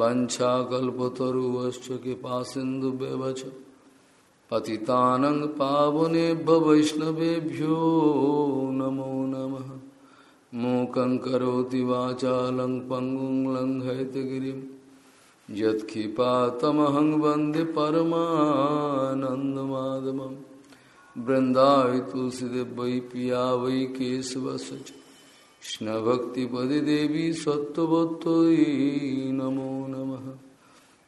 मनोहरम् वञ्छाकल्पतरुवश्च कृपासिन्धुव्यवच पतितानं पावनेभ्य वैष्णवेभ्यो नमो नमः। मूकं करोति वाचालं पङ्गुं लङ्घयतगिरिं यत्क्षिपातमहं वंदे परमानन्दमाधवम्। वृंदावि तुलसीदेव वै पिया वै केशवस्य कृष्ण भक्ति पदे देवी सत्वत्ई नमो नमः।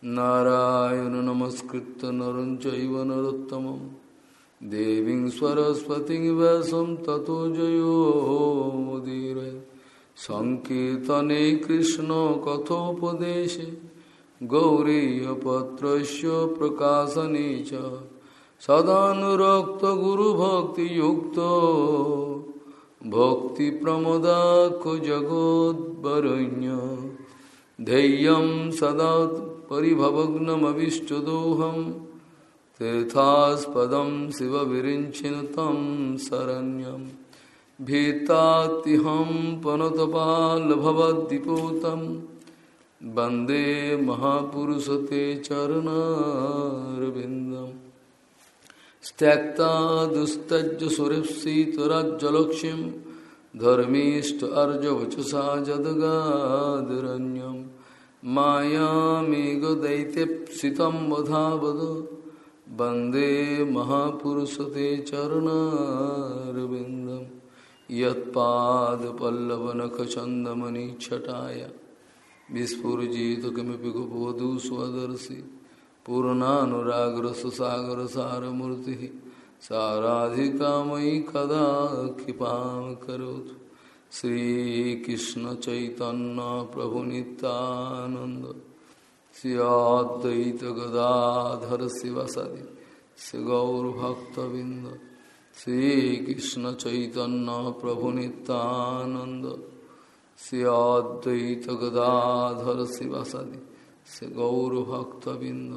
नारायण नमस्कृत नर चरोत्तम देवी सरस्वती वैसम ततो जयो मुदीर। संकर्तने कृष्ण कथोपदेश। गौरीपत्र प्रकाशने सदाक्त गुरुभक्ति जगोद्वरण्य धैर्यं सदा परिभवग्नमविष्टदोहं। तीर्थास्पदं शिवविरिञ्चिन तं शरण्यं। भीतातिहं पनतपालभवद्दिपूतं वंदे महापुरुषते चरणारविन्दम्। त्यक्ता दुस्तज सुरीप्सी तुरज्जलक्षिम धर्मीष्ट अर्ज़ वचुषा जदगादरण्यम। मायामेघदैत्यप्सितं वधा वद वंदे महापुरुष ते चरणारविन्दं यत्पादपल्लवनखचन्दमणिच्छटाय विस्फुर्जित किमपि गोपवधू स्वदर्शि पूर्णानुरागर सुसागर सारमूर्ति साराधिका मयि कदा कृपा करोतु श्रीकृष्ण चैतन्य प्रभु नित्यानंद श्रियाद्वैत गदाधर शिवसदि श्री गौरभक्तबिंद श्रीकृष्ण चैतन्य प्रभु नित्यानंद श्रियाद्वैत गदाधर शिवसदि श्री गौरभक्तबिंद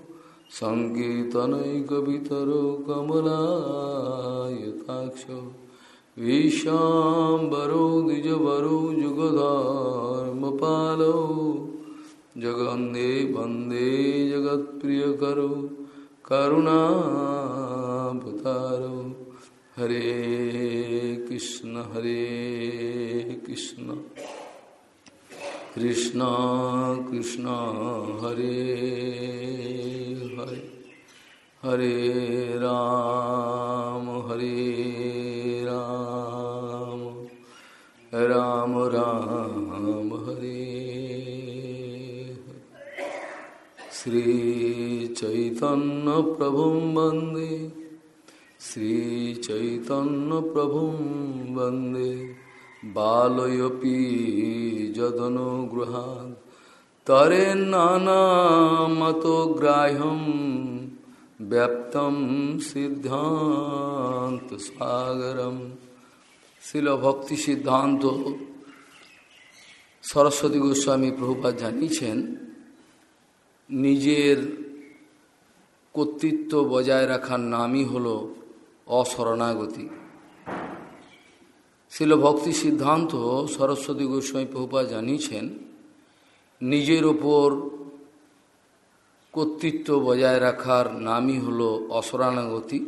सङ्कीर्तनैकवितरो कमलायताक्ष, विशाम्बरो, द्विजवरो, जुगधर्मपालो, जगन्धे वंदे जगत्प्रियकरो करुणाभतारो हरे कृष्ण हरे कृष्ण। कृष्ण कृष्ण, हरे हरे हरे राम हरे राम राम राम, हरे श्री चैतन्य प्रभु वंदे श्री चैतन्य प्रभु वंदे बालयपि जदनुगृहात् তরে নানামতো গ্রাহ্যম ব্যপ্ত সিদ্ধান্ত সাগরম। শিল ভক্তি সিদ্ধান্ত। সরস্বতী গোস্বামী প্রভুপাত জানিয়েছেন, নিজের কর্তৃত্ব বজায় রাখার নামই হল অশরণাগতি। শিল ভক্তি সিদ্ধান্ত সরস্বতী গোস্বামী প্রভুপাত জানিয়েছেন নিজের ওপর কর্তৃত্ব বজায় রাখার নামই হল অসরানাগতি।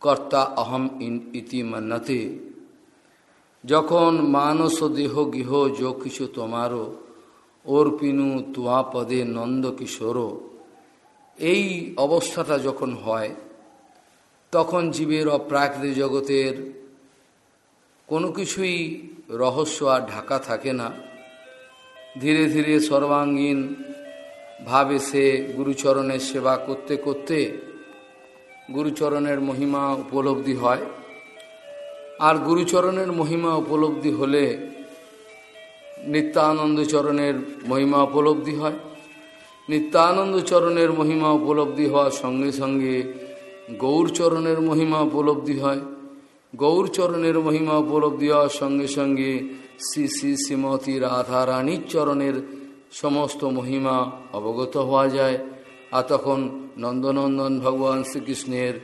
কর্তা অহম ইন ইতি মান্নাতে যখন মানস দেহ গৃহ যো কিছু তোমারও ওর পিনু তুয়া পদে নন্দ কিশোর এই অবস্থাটা যখন হয়, তখন জীবের অপ্রাকৃতিক জগতের কোনো কিছুই রহস্য আর ঢাকা থাকে না। ধীরে ধীরে সর্বাঙ্গীন ভাবে সে গুরুচরণের সেবা করতে করতে গুরুচরণের মহিমা উপলব্ধি হয়। আর গুরুচরণের মহিমা উপলব্ধি হলে নিত্যানন্দ চরণের মহিমা উপলব্ধি হয়। নিত্যানন্দ চরণের মহিমা উপলব্ধি হওয়ার সঙ্গে সঙ্গে গৌরচরণের মহিমা উপলব্ধি হয়। গৌরচরণের মহিমা উপলব্ধি হওয়ার সঙ্গে সঙ্গে শ্রী শ্রী শ্রীমতী রাধারানীর চরণের সমস্ত মহিমা অবগত হওয়া যায়। আর তখন নন্দনন্দন ভগবান শ্রীকৃষ্ণের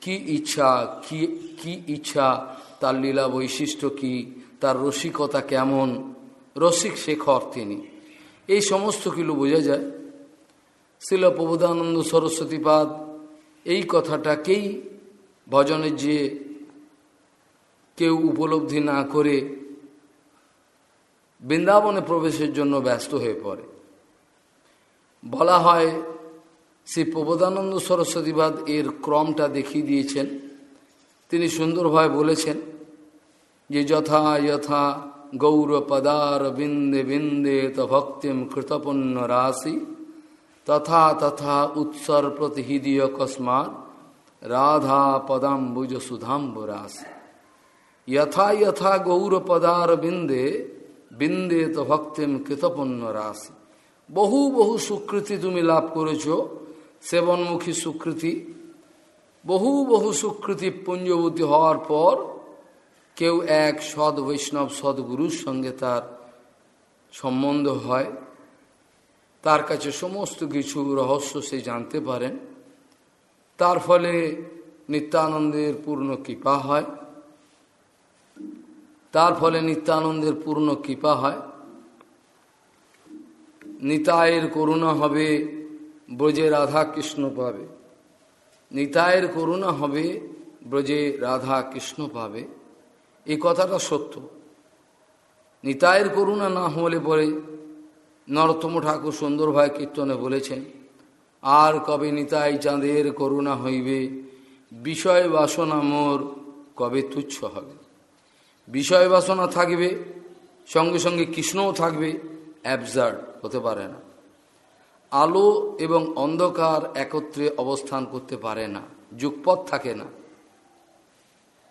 কি ইচ্ছা, কি কি ইচ্ছা, তার লীলা বৈশিষ্ট্য কি, তার রসিকতা কেমন? রসিক শেখর তিনি। এই সমস্ত কিলো বোঝা যায়। শিল প্রবোধানন্দ সরস্বতীপাদ এই কথাটাকেই ভজনের যে কেউ উপলব্ধি না করে বৃন্দাবনে প্রবেশের জন্য ব্যস্ত হয়ে পড়ে। বলা হয়, শ্রী প্রবোধানন্দ সরস্বতীবাদ এর ক্রমটা দেখিয়ে দিয়েছেন। তিনি সুন্দরভাবে বলেছেন যে, যথা যথা গৌর পদার বিন্দে বিন্দে ভক্তিম কৃতপন্ন রাশি, তথা তথা উৎসর প্রতিহিদীয় কস্মাৎ রাধা পদাম্বুজ সুধাম্ব রাশি যথা গৌর পদার বিন্দে বিন্দে তো ভক্তিম কৃতপন্ন রাশি। বহু বহু সুকৃতি তুমি লাভ করেছ, সেবনমুখী সুকৃতি। বহু বহু সুকৃতি পুঞ্জবতী হওয়ার পর কেউ এক সদ বৈষ্ণব সদ্গুরুর সঙ্গে তার সম্বন্ধ হয়। তার কাছে সমস্ত কিছু রহস্য সে জানতে পারেন। তার ফলে নিত্যানন্দের পূর্ণ কৃপা হয়। তার ফলে নিত্যানন্দের পূর্ণ কৃপা হয়। নিতায়ের করুণা হবে, ব্রজে রাধা কৃষ্ণ পাবে। নিতায়ের করুণা হবে, ব্রজে রাধা কৃষ্ণ পাবে। এই কথাটা সত্য। নিতায়ের করুণা না হলে পরে নরোত্তম ঠাকুর সুন্দরভাবে কীর্তনে বলেছেন, আর কবে নিতাই চাঁদের করুণা হইবে, বিষয় বাসনা মোর কবে তুচ্ছ হবে? বিষয় বাসনা থাকবে, সঙ্গে সঙ্গে কৃষ্ণও থাকবে অ্যাবজার্ড হতে পারে না। আলো এবং অন্ধকার একত্রে অবস্থান করতে পারে না যুগপথ থাকে না।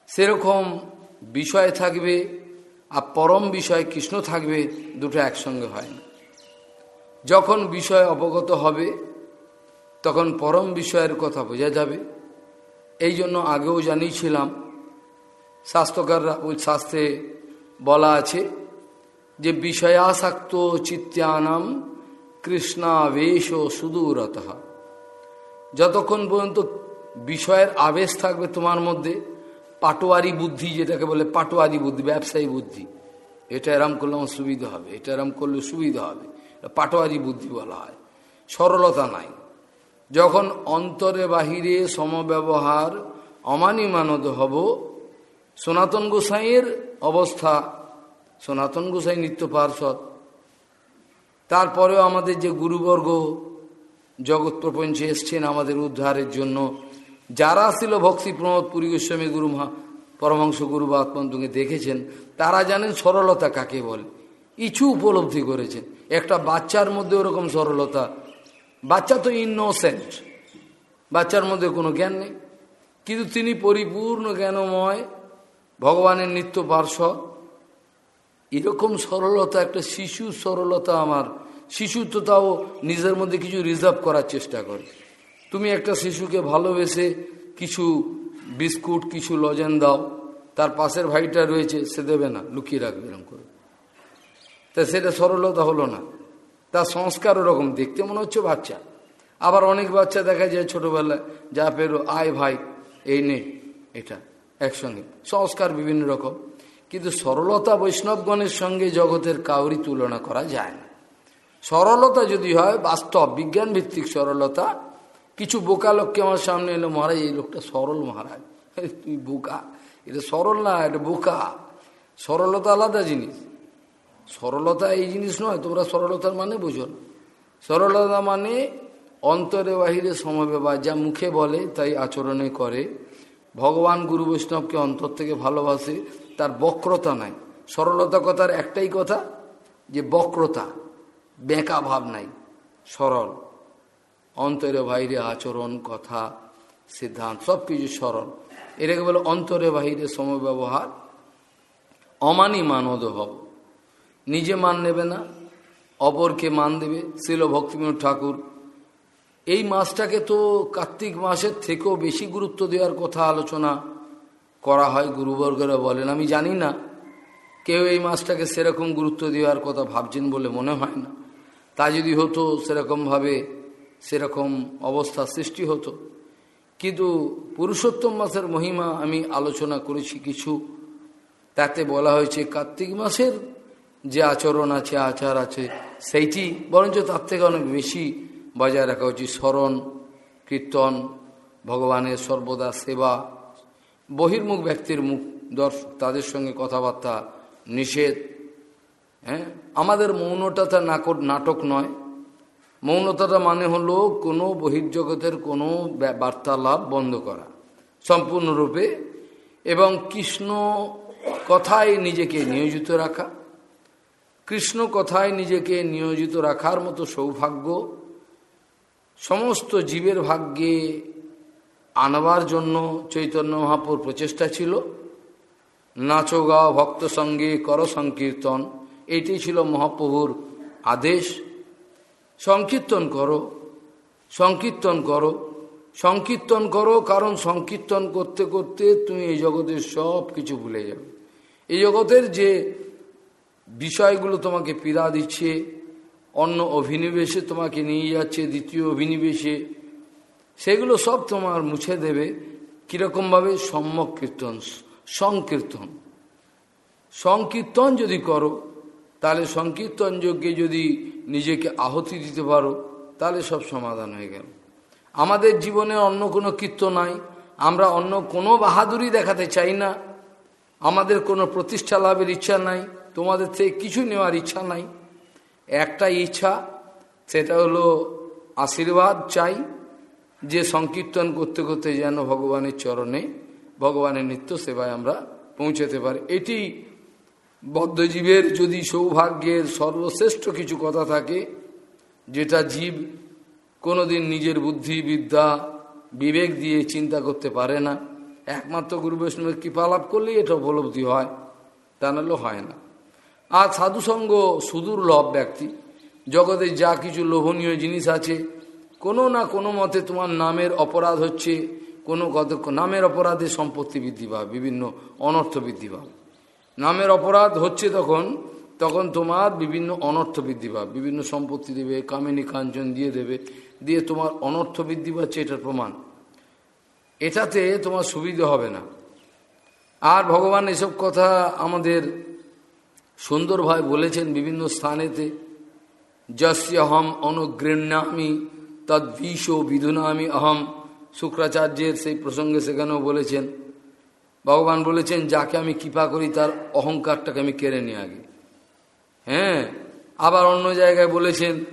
সেরকম বিষয় থাকবে আর পরম বিষয় কৃষ্ণ থাকবে, দুটো একসঙ্গে হয় না। যখন বিষয় অবগত হবে, তখন পরম বিষয়ের কথা বোঝা যাবে। এই জন্য আগেও জানিয়েছিলাম ওই শাস্ত্রে বলা আছে যে বিষয়াসক্ত চিত্তানাম কৃষ্ণাবেশ সুদূরত। যতক্ষণ পর্যন্ত বিষয়ের আবেশ থাকবে তোমার মধ্যে, পাটোয়ারি বুদ্ধি যেটাকে বলে পাটোয়ারি বুদ্ধি, ব্যবসায়ী বুদ্ধি, এটা এরম করলে আমার সুবিধা হবে, এটা এরম করলে সুবিধা হবে পাটোয়ারি বুদ্ধি বলা হয়। সরলতা নাই। যখন অন্তরে বাহিরে সমব্যবহার অমানিমানদ হব সনাতন গোসাইয়ের অবস্থা, সনাতন গোসাই নিত্য পার্ষদ। তারপরেও আমাদের যে গুরুবর্গ জগৎ প্রপঞ্চে এসছেন আমাদের উদ্ধারের জন্য, যারা ছিল ভক্তি প্রমোদ পুরী গোস্বামী গুরু পরমাংশ গুরু বা আত্মন্তকে দেখেছেন, তারা জানেন সরলতা কাকে বলে। ইছু উপলব্ধি করেছেন। একটা বাচ্চার মধ্যে ওরকম সরলতা। বাচ্চা তো ইনোসেন্ট বাচ্চার মধ্যে কোনো জ্ঞান নেই। কিন্তু তিনি পরিপূর্ণ জ্ঞানময় ভগবানের নিত্য পার্শ্ব। এরকম সরলতা, একটা শিশু সরলতা আমার। শিশু তো তাও নিজের মধ্যে কিছু রিজার্ভ করার চেষ্টা করে। তুমি একটা শিশুকে ভালোবেসে কিছু বিস্কুট, কিছু লজেন দাও। তার পাশের ভাইটা রয়েছে, সে দেবে না, লুকিয়ে রাখবে এরকম করে। তা সেটা সরলতা হলো না। তার সংস্কার ওরকম, দেখতে মনে হচ্ছে বাচ্চা। আবার অনেক বাচ্চা দেখা যায় ছোটবেলায়, যা পেরো, আয় ভাই, এই নে এটা। একসঙ্গে। সংস্কার বিভিন্ন রকম। কিন্তু সরলতা বৈষ্ণবগণের সঙ্গে জগতের কাউরি তুলনা করা যায় না। সরলতা যদি হয়, বাস্তব বিজ্ঞান ভিত্তিক সরলতা, কিছু বোকা লোককে আমার সামনে এলো, মহারাজ, এই লোকটা সরল মহারাজ। তুই বোকা? এটা সরল না, এটা বোকা? সরলতা আলাদা জিনিস। সরলতা এই জিনিস নয়, তোমরা সরলতার মানে বোঝো না। সরলতা মানে অন্তরে বাহিরে সমব্যবহার যা মুখে বলে, তাই আচরণে করে। ভগবান গুরু বৈষ্ণবকে অন্তর থেকে ভালোবাসে, তার বক্রতা নাই। সরলতা কথার একটাই কথা, যে বক্রতা, বেঁকা ভাব নাই, সরল। অন্তরে বাইরে আচরণ, কথা, সিদ্ধান্ত সব কিছু সরল। এটাকে বলে অন্তরে বাহিরে সমব্যবহার। অমানি মানদ হব নিজে মান নেবে না, অপরকে মান দেবে। শিল ভক্তিবিনোদ ঠাকুর এই মাসটাকে তো কার্তিক মাসের থেকেও বেশি গুরুত্ব দেওয়ার কথা আলোচনা করা হয় গুরুবর্গরা বলেন। আমি জানি না। কেউ এই মাসটাকে সেরকম গুরুত্ব দেওয়ার কথা ভাবছেন বলে মনে হয় না। তা যদি হতো, সেরকমভাবে সেরকম অবস্থা সৃষ্টি হতো। কিন্তু পুরুষোত্তম মাসের মহিমা আমি আলোচনা করেছি কিছু। তাতে বলা হয়েছে কার্তিক মাসের যে আচরণ আছে, আচার আছে, সেইটি বরঞ্চ তার থেকে অনেক বেশি বজায় রাখা উচিত। স্মরণ, কীর্তন, ভগবানের সর্বদা সেবা। বহির্মুখ ব্যক্তির মুখ দর্শ তাদের সঙ্গে কথাবার্তা, নিষেধ হ্যাঁ? আমাদের মৌনতা নাটক নয়। মৌনতাটা মানে হলো কোনো বহির্জগতের কোনো বার্তালাপ বন্ধ করা। সম্পূর্ণরূপে এবং কৃষ্ণ কথায় নিজেকে নিয়োজিত রাখা। কৃষ্ণ কথায় নিজেকে নিয়োজিত রাখার মতো সৌভাগ্য সমস্ত জীবের ভাগ্যে আনবার জন্য চৈতন্য মহাপুর প্রচেষ্টা ছিল। নাচো গাও ভক্ত সঙ্গে কর সংকীর্তন এটি ছিল মহাপ্রভুর আদেশ। সংকীর্তন করো সংকীর্তন করো সংকীর্তন করো, কারণ সংকীর্তন করতে করতে তুমি এই জগতের সব কিছু ভুলে যাবে। এই জগতের যে বিষয়গুলো তোমাকে পীড়া দিচ্ছে অন্য অভিনিবেশে তোমাকে নিয়ে যাচ্ছে, দ্বিতীয় অভিনিবেশে। সেগুলো সব তোমার মুছে দেবে। কীরকমভাবে? সম্যক কীর্তন সংকীর্তন। সংকীর্তন যদি করো, তাহলে সংকীর্তন যজ্ঞে যদি নিজেকে আহতি দিতে পারো, তাহলে সব সমাধান হয়ে গেল। আমাদের জীবনে অন্য কোনো কীর্তন নাই। আমরা অন্য কোনো বাহাদুরি দেখাতে চাই না। আমাদের কোনো প্রতিষ্ঠা লাভের ইচ্ছা নাই। তোমাদের থেকে কিছু নেওয়ার ইচ্ছা নাই। একটা ইচ্ছা, সেটা হলো আশীর্বাদ চাই, যে সংকীর্তন করতে করতে যেন ভগবানের চরণে, ভগবানের নিত্য সেবায় আমরা পৌঁছাতে পারি। এটি বদ্ধজীবের যদি সৌভাগ্যের সর্বশ্রেষ্ঠ কিছু কথা থাকে, যেটা জীব কোনোদিন নিজের বুদ্ধি বিদ্যা বিবেক দিয়ে চিন্তা করতে পারে না। একমাত্র গুরু বৈষ্ণবের কৃপালাভ করলেই এটা উপলব্ধি হয়, তা নাহলে হয় না। আর সাধুসঙ্গ সুদূর্লভ ব্যক্তি। জগতে যা কিছু লোভনীয় জিনিস আছে, কোনো না কোনো মতে তোমার নামের অপরাধ হচ্ছে, কোনো কত নামের অপরাধে সম্পত্তি বৃদ্ধি পাবে, বিভিন্ন অনর্থ বৃদ্ধি পাবে। নামের অপরাধ হচ্ছে তখন তখন তোমার বিভিন্ন অনর্থ বৃদ্ধি পাবে। বিভিন্ন সম্পত্তি দেবে, কামিনী কাঞ্চন দিয়ে দেবে, দিয়ে তোমার অনর্থ বৃদ্ধি পাচ্ছে, এটার প্রমাণ। এটাতে তোমার সুবিধা হবে না। আর ভগবান এসব কথা আমাদের সুন্দরভাবে বলেছেন বিভিন্ন স্থানেতে যস্য অহম অনুগৃহ্ণামি তদ্বিষ বিধুনামি অহম। শুক্রাচার্যের সেই প্রসঙ্গে সেখানেও বলেছেন, ভগবান বলেছেন, যাকে আমি কৃপা করি, তার অহংকারটাকে আমি কেড়ে নিই আগে। হ্যাঁ আবার অন্য জায়গায় বলেছেন,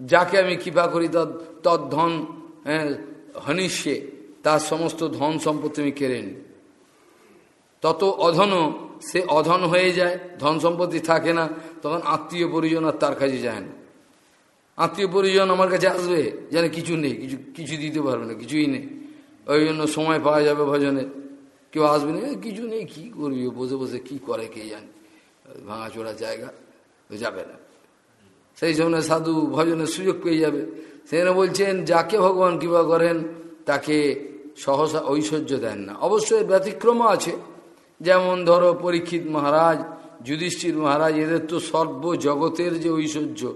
যাকে আমি কৃপা করি, তার তদ্ধন হ্যাঁ হনিষ্যে, তার সমস্ত ধন সম্পত্তি আমি কেড়ে নিই। তত অধনও সে অধন হয়ে যায়, ধন সম্পত্তি থাকে না, তখন আত্মীয় পরিজন আর তার কাছে যায় না। আত্মীয় পরিজন আমার কাছে আসবে, যেন কিছু নেই, কিছু কিছু দিতে পারবে না, কিছুই নেই। ওই জন্য সময় পাওয়া যাবে ভজনে। কেউ আসবে না কিছু নেই, কী করবি? বসে বসে কি করে কে জানে? ভাঙাচোড়া জায়গা যাবে না। সেই জন্য সাধু ভজনের সুযোগ পেয়ে যাবে। সেখানে বলছেন, যাকে ভগবান কৃপা করেন, তাকে সহসা ঐশ্বর্য দেন না। অবশ্যই ব্যতিক্রমও আছে যেমন ধরো পরীক্ষিত মহারাজ, যুধিষ্ঠির মহারাজ, এদের তো সর্ব জগতের যে ঐশ্বর্য।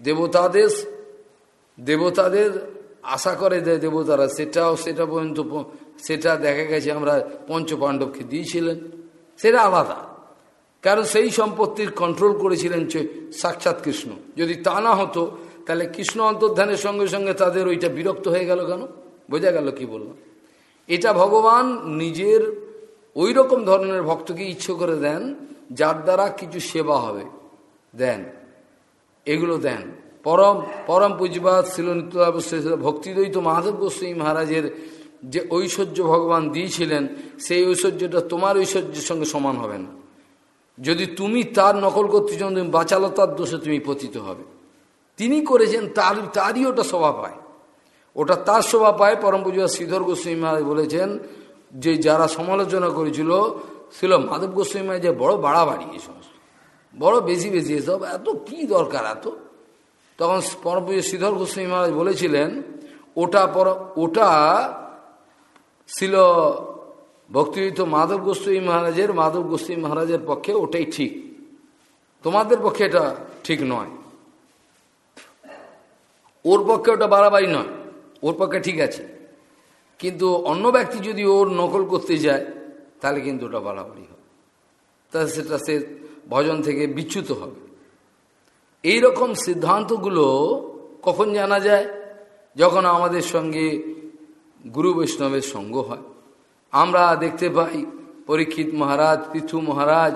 দেবতাদের দেবতাদের আশা করে দেয় দেবতারা, সেটাও সেটা পর্যন্ত সেটা দেখা গেছে আমরা পঞ্চপাণ্ডবকে দিয়েছিলেন। সেটা আলাদা। কারণ সেই সম্পত্তির কন্ট্রোল করেছিলেন সাক্ষাৎ কৃষ্ণ। যদি তা না হতো, তাহলে কৃষ্ণ অন্তর্ধানের সঙ্গে সঙ্গে তাদের ওইটা বিরক্ত হয়ে গেল কেন? বোঝা গেল কি বললাম। এটা ভগবান নিজের ওই রকম ধরনের ভক্তকে ইচ্ছে করে দেন, যার দ্বারা কিছু সেবা হবে। দেন। এগুলো দেন। পরম পরম পূজবাদ ছিল ভক্তিদ্বৈত মাধব গোস্বামী মহারাজের যে ঐশ্বর্য ভগবান দিয়েছিলেন, সেই ঐশ্বর্যটা তোমার ঐশ্বর্যের সঙ্গে সমান হবে না। যদি তুমি তার নকল করতে চাও, তুমি বাচালতার দোষে তুমি পতিত হবে। তিনি করেছেন, তার, তারই ওটা স্বভাব পায়। ওটা তার স্বভাব পায়। পরম পুজো শ্রীধর গোস্বামী মহারাজ বলেছেন যে যারা সমালোচনা করেছিল, ছিল মাধব গোস্বামী যে বড় বাড়াবাড়ি এই সমস্ত। বড় বেশি বেশি এসব, এত কি দরকার এত? তখন পরম পুজো শ্রীধর গোস্বামী মহারাজ বলেছিলেন, ওটা পর, ওটা ছিল ভক্তিযুক্ত মাধব গোস্বামী মহারাজের, মাধব গোস্বামী মহারাজের পক্ষে ওটাই ঠিক। তোমাদের পক্ষে এটা ঠিক নয়। ওর পক্ষে ওটা বাড়াবাড়ি নয়। ওর পক্ষে ঠিক আছে। কিন্তু অন্য ব্যক্তি যদি ওর নকল করতে যায়, তাহলে কিন্তু ওটা বাড়াবাড়ি হবে। তাহলে সেটা সে ভজন থেকে বিচ্যুত হবে। এই রকম সিদ্ধান্তগুলো কখন জানা যায়? যখন আমাদের সঙ্গে গুরু বৈষ্ণবের সঙ্গ হয়। আমরা দেখতে পাই পরীক্ষিত মহারাজ, পৃথু মহারাজ,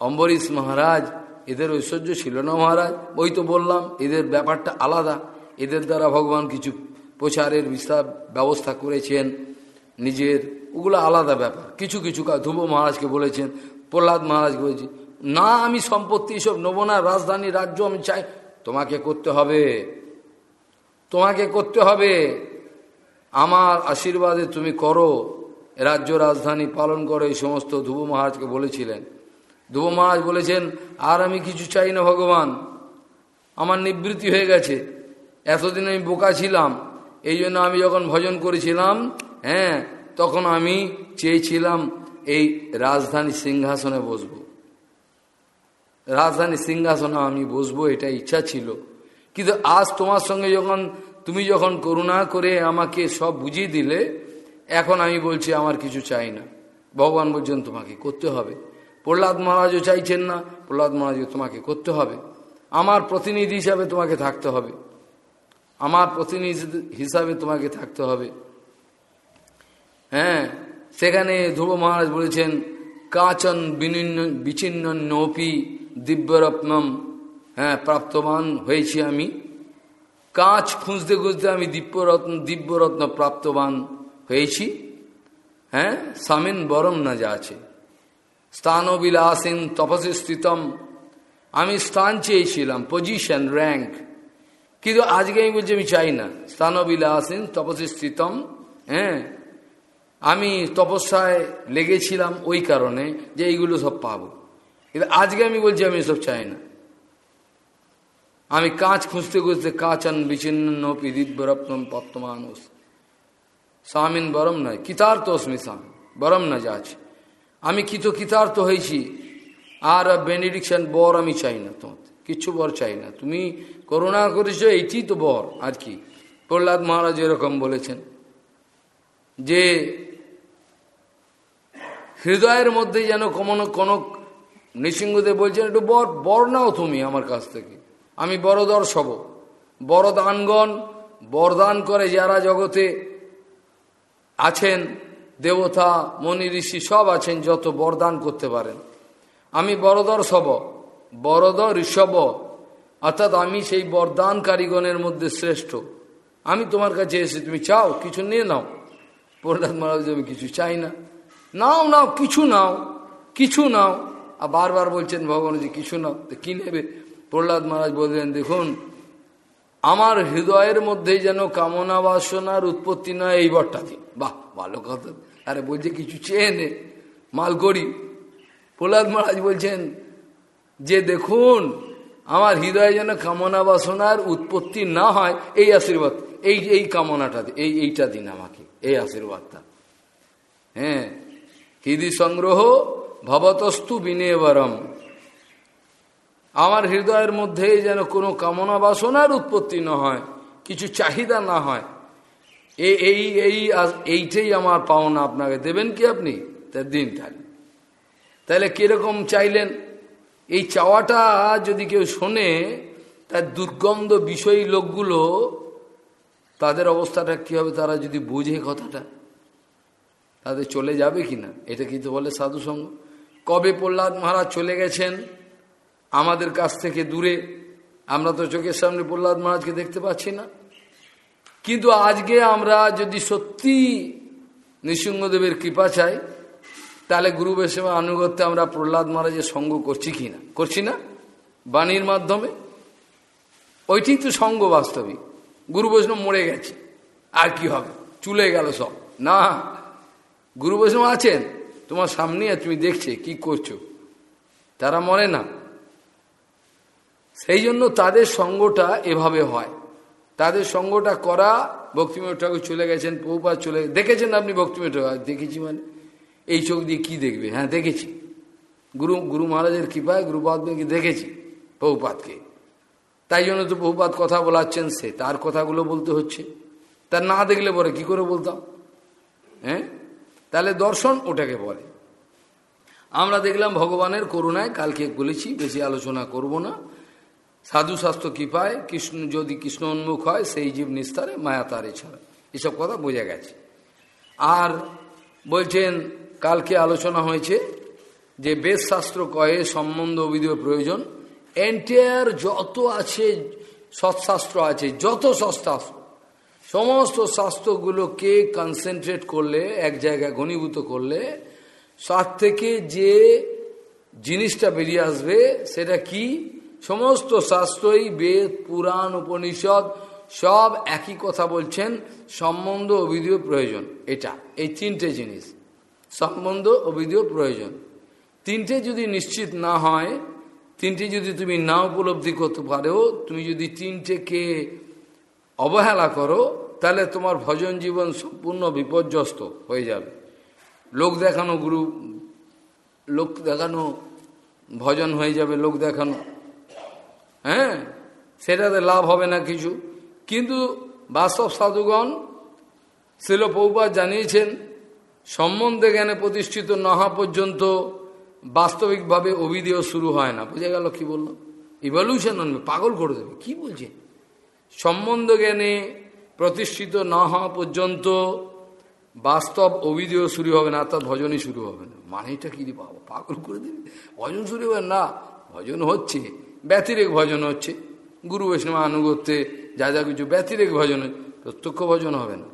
অম্বরীশ মহারাজ, এদের ঐশ্বর্য ছিল না মহারাজ। ওই তো বললাম, এদের ব্যাপারটা আলাদা। এদের দ্বারা ভগবান কিছু প্রচারের বিস্তার ব্যবস্থা করেছেন। নিজের ওগুলো আলাদা ব্যাপার। কিছু কিছু কাজ ধ্রুব মহারাজকে বলেছেন, প্রহ্লাদ মহারাজকে বলেছেন, না, আমি সম্পত্তি এসব নেব না, রাজধানী রাজ্য আমি চাই। তোমাকে করতে হবে। তোমাকে করতে হবে। আমার আশীর্বাদে তুমি করো। রাজ্য রাজধানী পালন করো। এই সমস্ত ধ্রুব মহারাজকে বলেছিলেন। ধ্রুব মহারাজ বলেছেন, আর আমি কিছু চাই না, ভগবান। আমার নিবৃত্তি হয়ে গেছে। এতদিন আমি বোকা ছিলাম। এই জন্য আমি যখন ভজন করেছিলাম হ্যাঁ তখন আমি চেয়েছিলাম এই রাজধানী সিংহাসনে বসব। রাজধানী সিংহাসনে আমি বসবো, এটা ইচ্ছা ছিল। কিন্তু আজ তোমার সঙ্গে যখন, তুমি যখন করুণা করে আমাকে সব বুঝিয়ে দিলে, এখন আমি বলছি আমার কিছু চাই না। ভগবান বলছেন, তোমাকে করতে হবে। প্রহ্লাদ মহারাজও চাইছেন না, প্রহ্লাদ মহারাজও তোমাকে করতে হবে। আমার প্রতিনিধি হিসাবে তোমাকে থাকতে হবে। আমার প্রতিনিধি হিসাবে তোমাকে থাকতে হবে। হ্যাঁ সেখানে ধ্রুব মহারাজ বলেছেন, কাচন বিনিন্ন বিচ্ছিন্ন নৌপি দিব্যরত্নম হ্যাঁ প্রাপ্তবান হয়েছি আমি। কাঁচ খুঁজতে খুঁজতে আমি দিব্যরত্ন দিব্যরত্ন প্রাপ্তবান হয়েছি। হ্যাঁ সামিন বরম না যা আছে। স্থানবিলাসীন তপসে স্থিতম আমি স্থান চেয়েছিলাম পজিশন র্যাঙ্ক কিন্তু আজকে আমি বলছি আমি চাই না। স্থানবিলাসীন তপসে স্থিতম হ্যাঁ? আমি তপস্যায় লেগেছিলাম ওই কারণে যে এইগুলো সব পাবো। কিন্তু আজকে আমি বলছি, আমি এসব চাই না। আমি কাঁচ খুঁজতে খুঁজতে কাঁচান বিচ্ছিন্ন পিদিব্যরত্নম পত্তমানুষ। স্বামীন বরম নয়, কিতার্থ অস্মি স্বামী, বরম না যাচ্ছে আমি কিত কিতার্থ হয়েছি, আর বেনিডিকশন বর আমি চাই না তোমার কিচ্ছু বর চাই না। তুমি করুণা করেছ, এইটি তো বর, আর কি। প্রহ্লাদ মহারাজ এরকম বলেছেন যে, হৃদয়ের মধ্যে যেন কোনো কোনো নৃসিংহদেব বলছেন, একটু বর বর নাও তুমি আমার কাছ থেকে। আমি বড়দর সব। বরদান করে যারা জগতে আছেন, দেবতা মনি ঋষি সব আছেন, যত বরদান করতে পারেন। আমি বড়দর সব। বরদ ঋষভ। অর্থাৎ আমি সেই বরদান কারিগণের মধ্যে শ্রেষ্ঠ। আমি তোমার কাছে এসে তুমি চাও, কিছু নিয়ে নাও। প্রহ্লাদ মহারাজ আমি কিছু চাই না। নাও নাও, কিছু নাও কিছু নাও। আর বারবার বলছেন, ভগবান যে কিছু নাও, তো কী নেবে? প্রহ্লাদ মহারাজ বললেন, দেখুন, আমার হৃদয়ের মধ্যে যেন কামনা বাসনার উৎপত্তি নয় এই বরটা দিন বাহ, ভালো কথা। আরে বলছে, কিছু চেয়ে নে, মাল করি। প্রহ্লাদ মহারাজ বলছেন যে দেখুন, আমার হৃদয়ে যেন কামনা বাসনার উৎপত্তি না হয়, এই আশীর্বাদ, এই এই কামনাটা এই, এইটা দিন আমাকে, এই আশীর্বাদটা। হ্যাঁ হৃদি সংগ্রহ ভবতস্তু বিনেবরম। আমার হৃদয়ের মধ্যে যেন কোনো কামনা বাসনার উৎপত্তি না হয়, কিছু চাহিদা না হয় এই এই এই এইটাই আমার পাওনা আপনাকে দেবেন কি আপনি? তা দিন তাহলে কীরকম চাইলেন? এই চাওয়াটা যদি কেউ শোনে, তার দুর্গন্ধ বিষয়ী লোকগুলো, তাদের অবস্থাটা কী হবে তারা যদি বুঝে কথাটা? তাদের চলে যাবে কি না এটা কিন্তু বলে সাধুসঙ্গ কবে প্রহ্লাদ মহারাজ চলে গেছেন? আমাদের কাছ থেকে দূরে। আমরা তো চোখের সামনে প্রহ্লাদ মহারাজকে দেখতে পাচ্ছি না। কিন্তু আজকে আমরা যদি সত্যি নৃসিংহদেবের কৃপা চাই তাহলে গুরু বৈষ্ণব আনুগত্যে আমরা প্রহ্লাদ মহারাজের সঙ্গ করছি কি না? করছি না? বাণীর মাধ্যমে? ওইটি তো সঙ্গ বাস্তবিক। গুরু বৈষ্ণব মরে গেছে। আর কি হবে? চুলে গেল সব। না, গুরু বৈষ্ণব আছেন। তোমার সামনে তুমি দেখছে, কি করছ? তারা মরে না। সেই জন্য তাদের সঙ্গটা এভাবে হয়। তাদের সঙ্গটা করা, ভক্তিময় ঠাকুর চলে গেছেন পৌপাত চলে দেখেছেন আপনি ভক্তিময় ঠাকুর? দেখেছি মানে। এই চোখ দিয়ে কী দেখবে? হ্যাঁ দেখেছি। গুরু গুরু মহারাজের কৃপায় গুরুপাদকে দেখেছি, বহুপাতকে। তাই জন্য তো বহুপাত কথা বলাচ্ছেন সে। তার কথাগুলো বলতে হচ্ছে। তার না দেখলে পরে কি করে বলতাম? হ্যাঁ? তাহলে দর্শন ওটাকে বলে। আমরা দেখলাম ভগবানের করুণায় কালকে বলেছি, বেশি আলোচনা করব না। সাধু শাস্ত্র কৃপায় কৃষ্ণ, যদি কৃষ্ণ উন্মুখ হয়, সেই জীব নিস্তারে, মায়া তারে ছাড়া। এসব কথা বোঝা গেছে। আর বলছেন কালকে আলোচনা হয়েছে যে বেদ শাস্ত্র কয়ে সম্বন্ধ অভিধীয় প্রয়োজন। এন্টায়ার যত আছে সৎশাস্ত্র আছে, যত সৎশাস্ত্র, সমস্ত শাস্ত্রগুলোকে কনসেন্ট্রেট করলে, এক জায়গায় ঘনীভূত করলে, সাত থেকে যে জিনিসটা বেরিয়ে আসবে, সেটা কি? সমস্ত শাস্ত্রই বেদ, পুরাণ, উপনিষদ, সব একই কথা বলছেন, সম্বন্ধ অভিধীয় প্রয়োজন। এটা, এই তিনটে জিনিস। সম্বন্ধ অভিধীয় প্রয়োজন। তিনটে যদি নিশ্চিত না হয়, তিনটে যদি তুমি না উপলব্ধি করতে পারো, তুমি যদি তিনটেকে অবহেলা করো, তাহলে তোমার ভজন জীবন সম্পূর্ণ বিপর্যস্ত হয়ে যাবে। লোক দেখানো গুরু, লোক দেখানো ভজন হয়ে যাবে লোক দেখানো। হ্যাঁ? সেটাতে লাভ হবে না কিছু। কিন্তু বাস্তব সাধুগণ, শিল পৌপা জানিয়েছেন সম্বন্ধে জ্ঞানে প্রতিষ্ঠিত না হওয়া পর্যন্ত বাস্তবিকভাবে অভিদেয় শুরু হয় না। বুঝে গেল কি বললাম ইভলিউশন আনবে, পাগল করে দেবে। কি বলছে? সম্বন্ধ জ্ঞানে প্রতিষ্ঠিত না হওয়া পর্যন্ত বাস্তব অভিদেয় শুরু হবে না, অর্থাৎ ভজনই শুরু হবে না। মানেটা কি বাবা? পাগল করে দেবে? ভজন শুরু হবে না। ভজন হচ্ছে, ব্যতিরেক ভজন হচ্ছে। গুরু বৈষ্ণব আনুগত্যে যা যা কিছু ব্যতিরেক ভজন, প্রত্যক্ষ ভজন হবে না।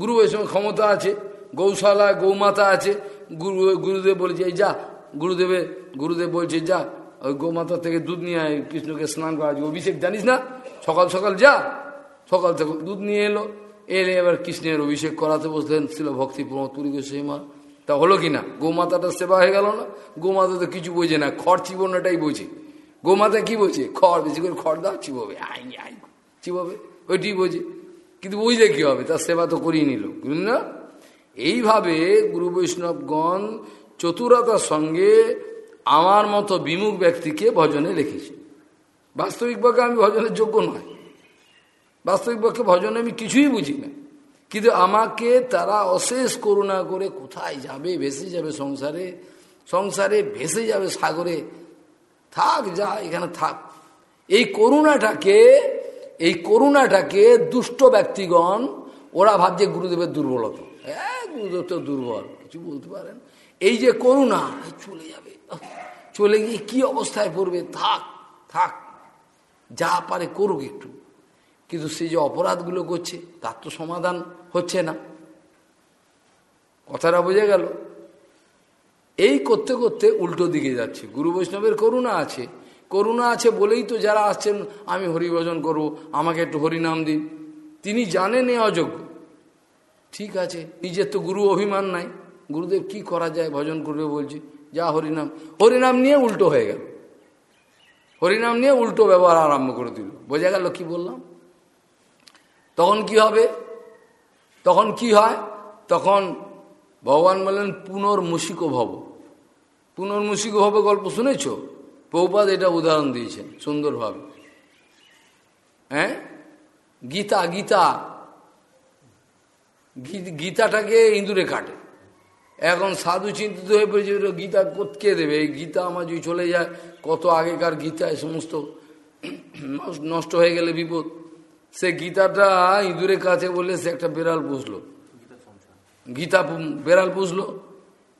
গুরু বৈষ্ণব ক্ষমতা আছে গৌশালা, গৌমাতা আছে। গুরু, গুরুদেব বলেছে, এই যা, গুরুদেবে, গুরুদেব বলছে যা, ওই গৌমাতা থেকে দুধ নিয়ে আয়, কৃষ্ণকে স্নান করা অভিষেক, জানিস না? সকাল সকাল যা, সকাল থেকে দুধ নিয়ে এলো। এলে এবার কৃষ্ণের অভিষেক করাতে বসলেন ছিল ভক্তি প্রমোদ পুরী গোস্বাইমা তা হলো কি না? গোমাতাটার সেবা হয়ে গেল না? গোমাতা তো কিছু বোঝে না, খড় চিবনাটাই বোঝে। গোমাতা কি বোঝে? খড়, বেশি করে খড় দাও, চিববে। I I, চিববে। ওইটি বোঝে। কিন্তু বুঝলে কি হবে? তার সেবা তো করিয়ে নিল বুঝলেন না? এইভাবে গুরু বৈষ্ণবগণ চতুরতার সঙ্গে আমার মতো বিমুখ ব্যক্তিকে ভজনে রেখেছি। বাস্তবিকভাবে আমি ভজনের যোগ্য নয়। বাস্তবিকভাবে ভজনে আমি কিছুই বুঝি না। কিন্তু আমাকে তারা অশেষ করুণা করে কোথায় যাবে, ভেসে যাবে সংসারে সংসারে ভেসে যাবে সাগরে। থাক, যা এখানে থাক। এই করুণাটাকে এই করুণাটাকে দুষ্ট ব্যক্তিগণ, ওরা ভাবছে গুরুদেবের দুর্বলতা। হ্যাঁ গুরুদেব তো দুর্বল, কিছু বলতে পারেন? এই যে করুণা চলে যাবে। চলে গিয়ে কি অবস্থায় পড়বে? থাক থাক, যা পারে করুক একটু। কিন্তু সে যে অপরাধগুলো করছে, তার তো সমাধান হচ্ছে না। কথাটা বোঝা গেল। এই করতে করতে উল্টো দিকে যাচ্ছে। গুরু বৈষ্ণবের করুণা আছে। করুণা আছে বলেই তো যারা আসছেন, আমি হরিভজন করব, আমাকে একটু হরিনাম দিন। তিনি জানেন এ অযোগ্য। ঠিক আছে, নিজের তো গুরু অভিমান নাই। গুরুদেব কি করা যায়, ভজন করবে বলছে, যা হরিনাম। হরিনাম নিয়ে উল্টো হয়ে গেল। হরিনাম নিয়ে উল্টো ব্যবহার আরম্ভ করে দিল। বোঝা গেল কি বললাম? তখন কি হবে? তখন কি হয়? তখন ভগবান বললেন, পুনর্মুষিক ভব। পুনর্মুষিক ভব গল্প শুনেছ? পৌপাদ এটা উদাহরণ দিয়েছেন, সুন্দরভাবে। হ্যাঁ? গীতা গীতা। গীতাটাকে ইঁদুরে কাটে। এখন সাধু চিন্তিত হয়ে পড়েছে গীতা কে দেবে? এই গীতা আমার যদি চলে যায়, কত আগেকার গীতা সমস্ত নষ্ট হয়ে গেলে বিপদ? সে গীতাটা ইঁদুরের কাছে বলে সে একটা বেড়াল পুষলো। গীতা বেড়াল পুষলো।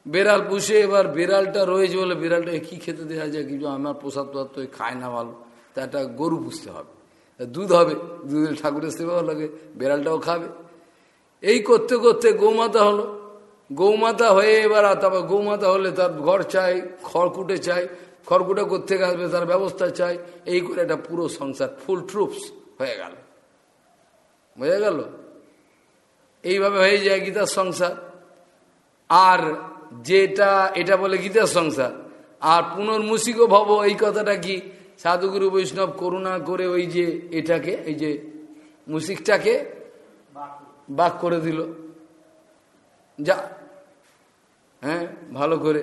বেড়াল পুষে এবার বেড়ালটা রয়েছে বলে বেড়ালটা কি খেতে দেওয়া যায় কিছু আমার প্রসাদ তো খায় না ভালো, তা একটা গরু পুষতে হবে। দুধ হবে, দুধের ঠাকুরের সেবাও লাগে, বেড়ালটাও খাবে। এই করতে করতে গৌমাতা হলো। গৌমাতা হয়ে এবার তারপর গৌমাতা হলে তার ঘর চাই, খড়কুটে চাই, খড়কুটে করতে আসবে তার ব্যবস্থা চাই। এই করে একটা পুরো সংসার ফুল ট্রুপস হয়ে গেল। বোঝা গেল? এইভাবে হয়ে যায় গীতার সংসার। আর যেটা, এটা বলে গীতার সংসার। আর পুনর্মুসিক ভব, এই কথাটা কি? সাধুগুরু বৈষ্ণব করুণা করে ওই যে এটাকে, এই যে মুসিকটাকে বাক করে দিল। যা। হ্যাঁ ভালো করে।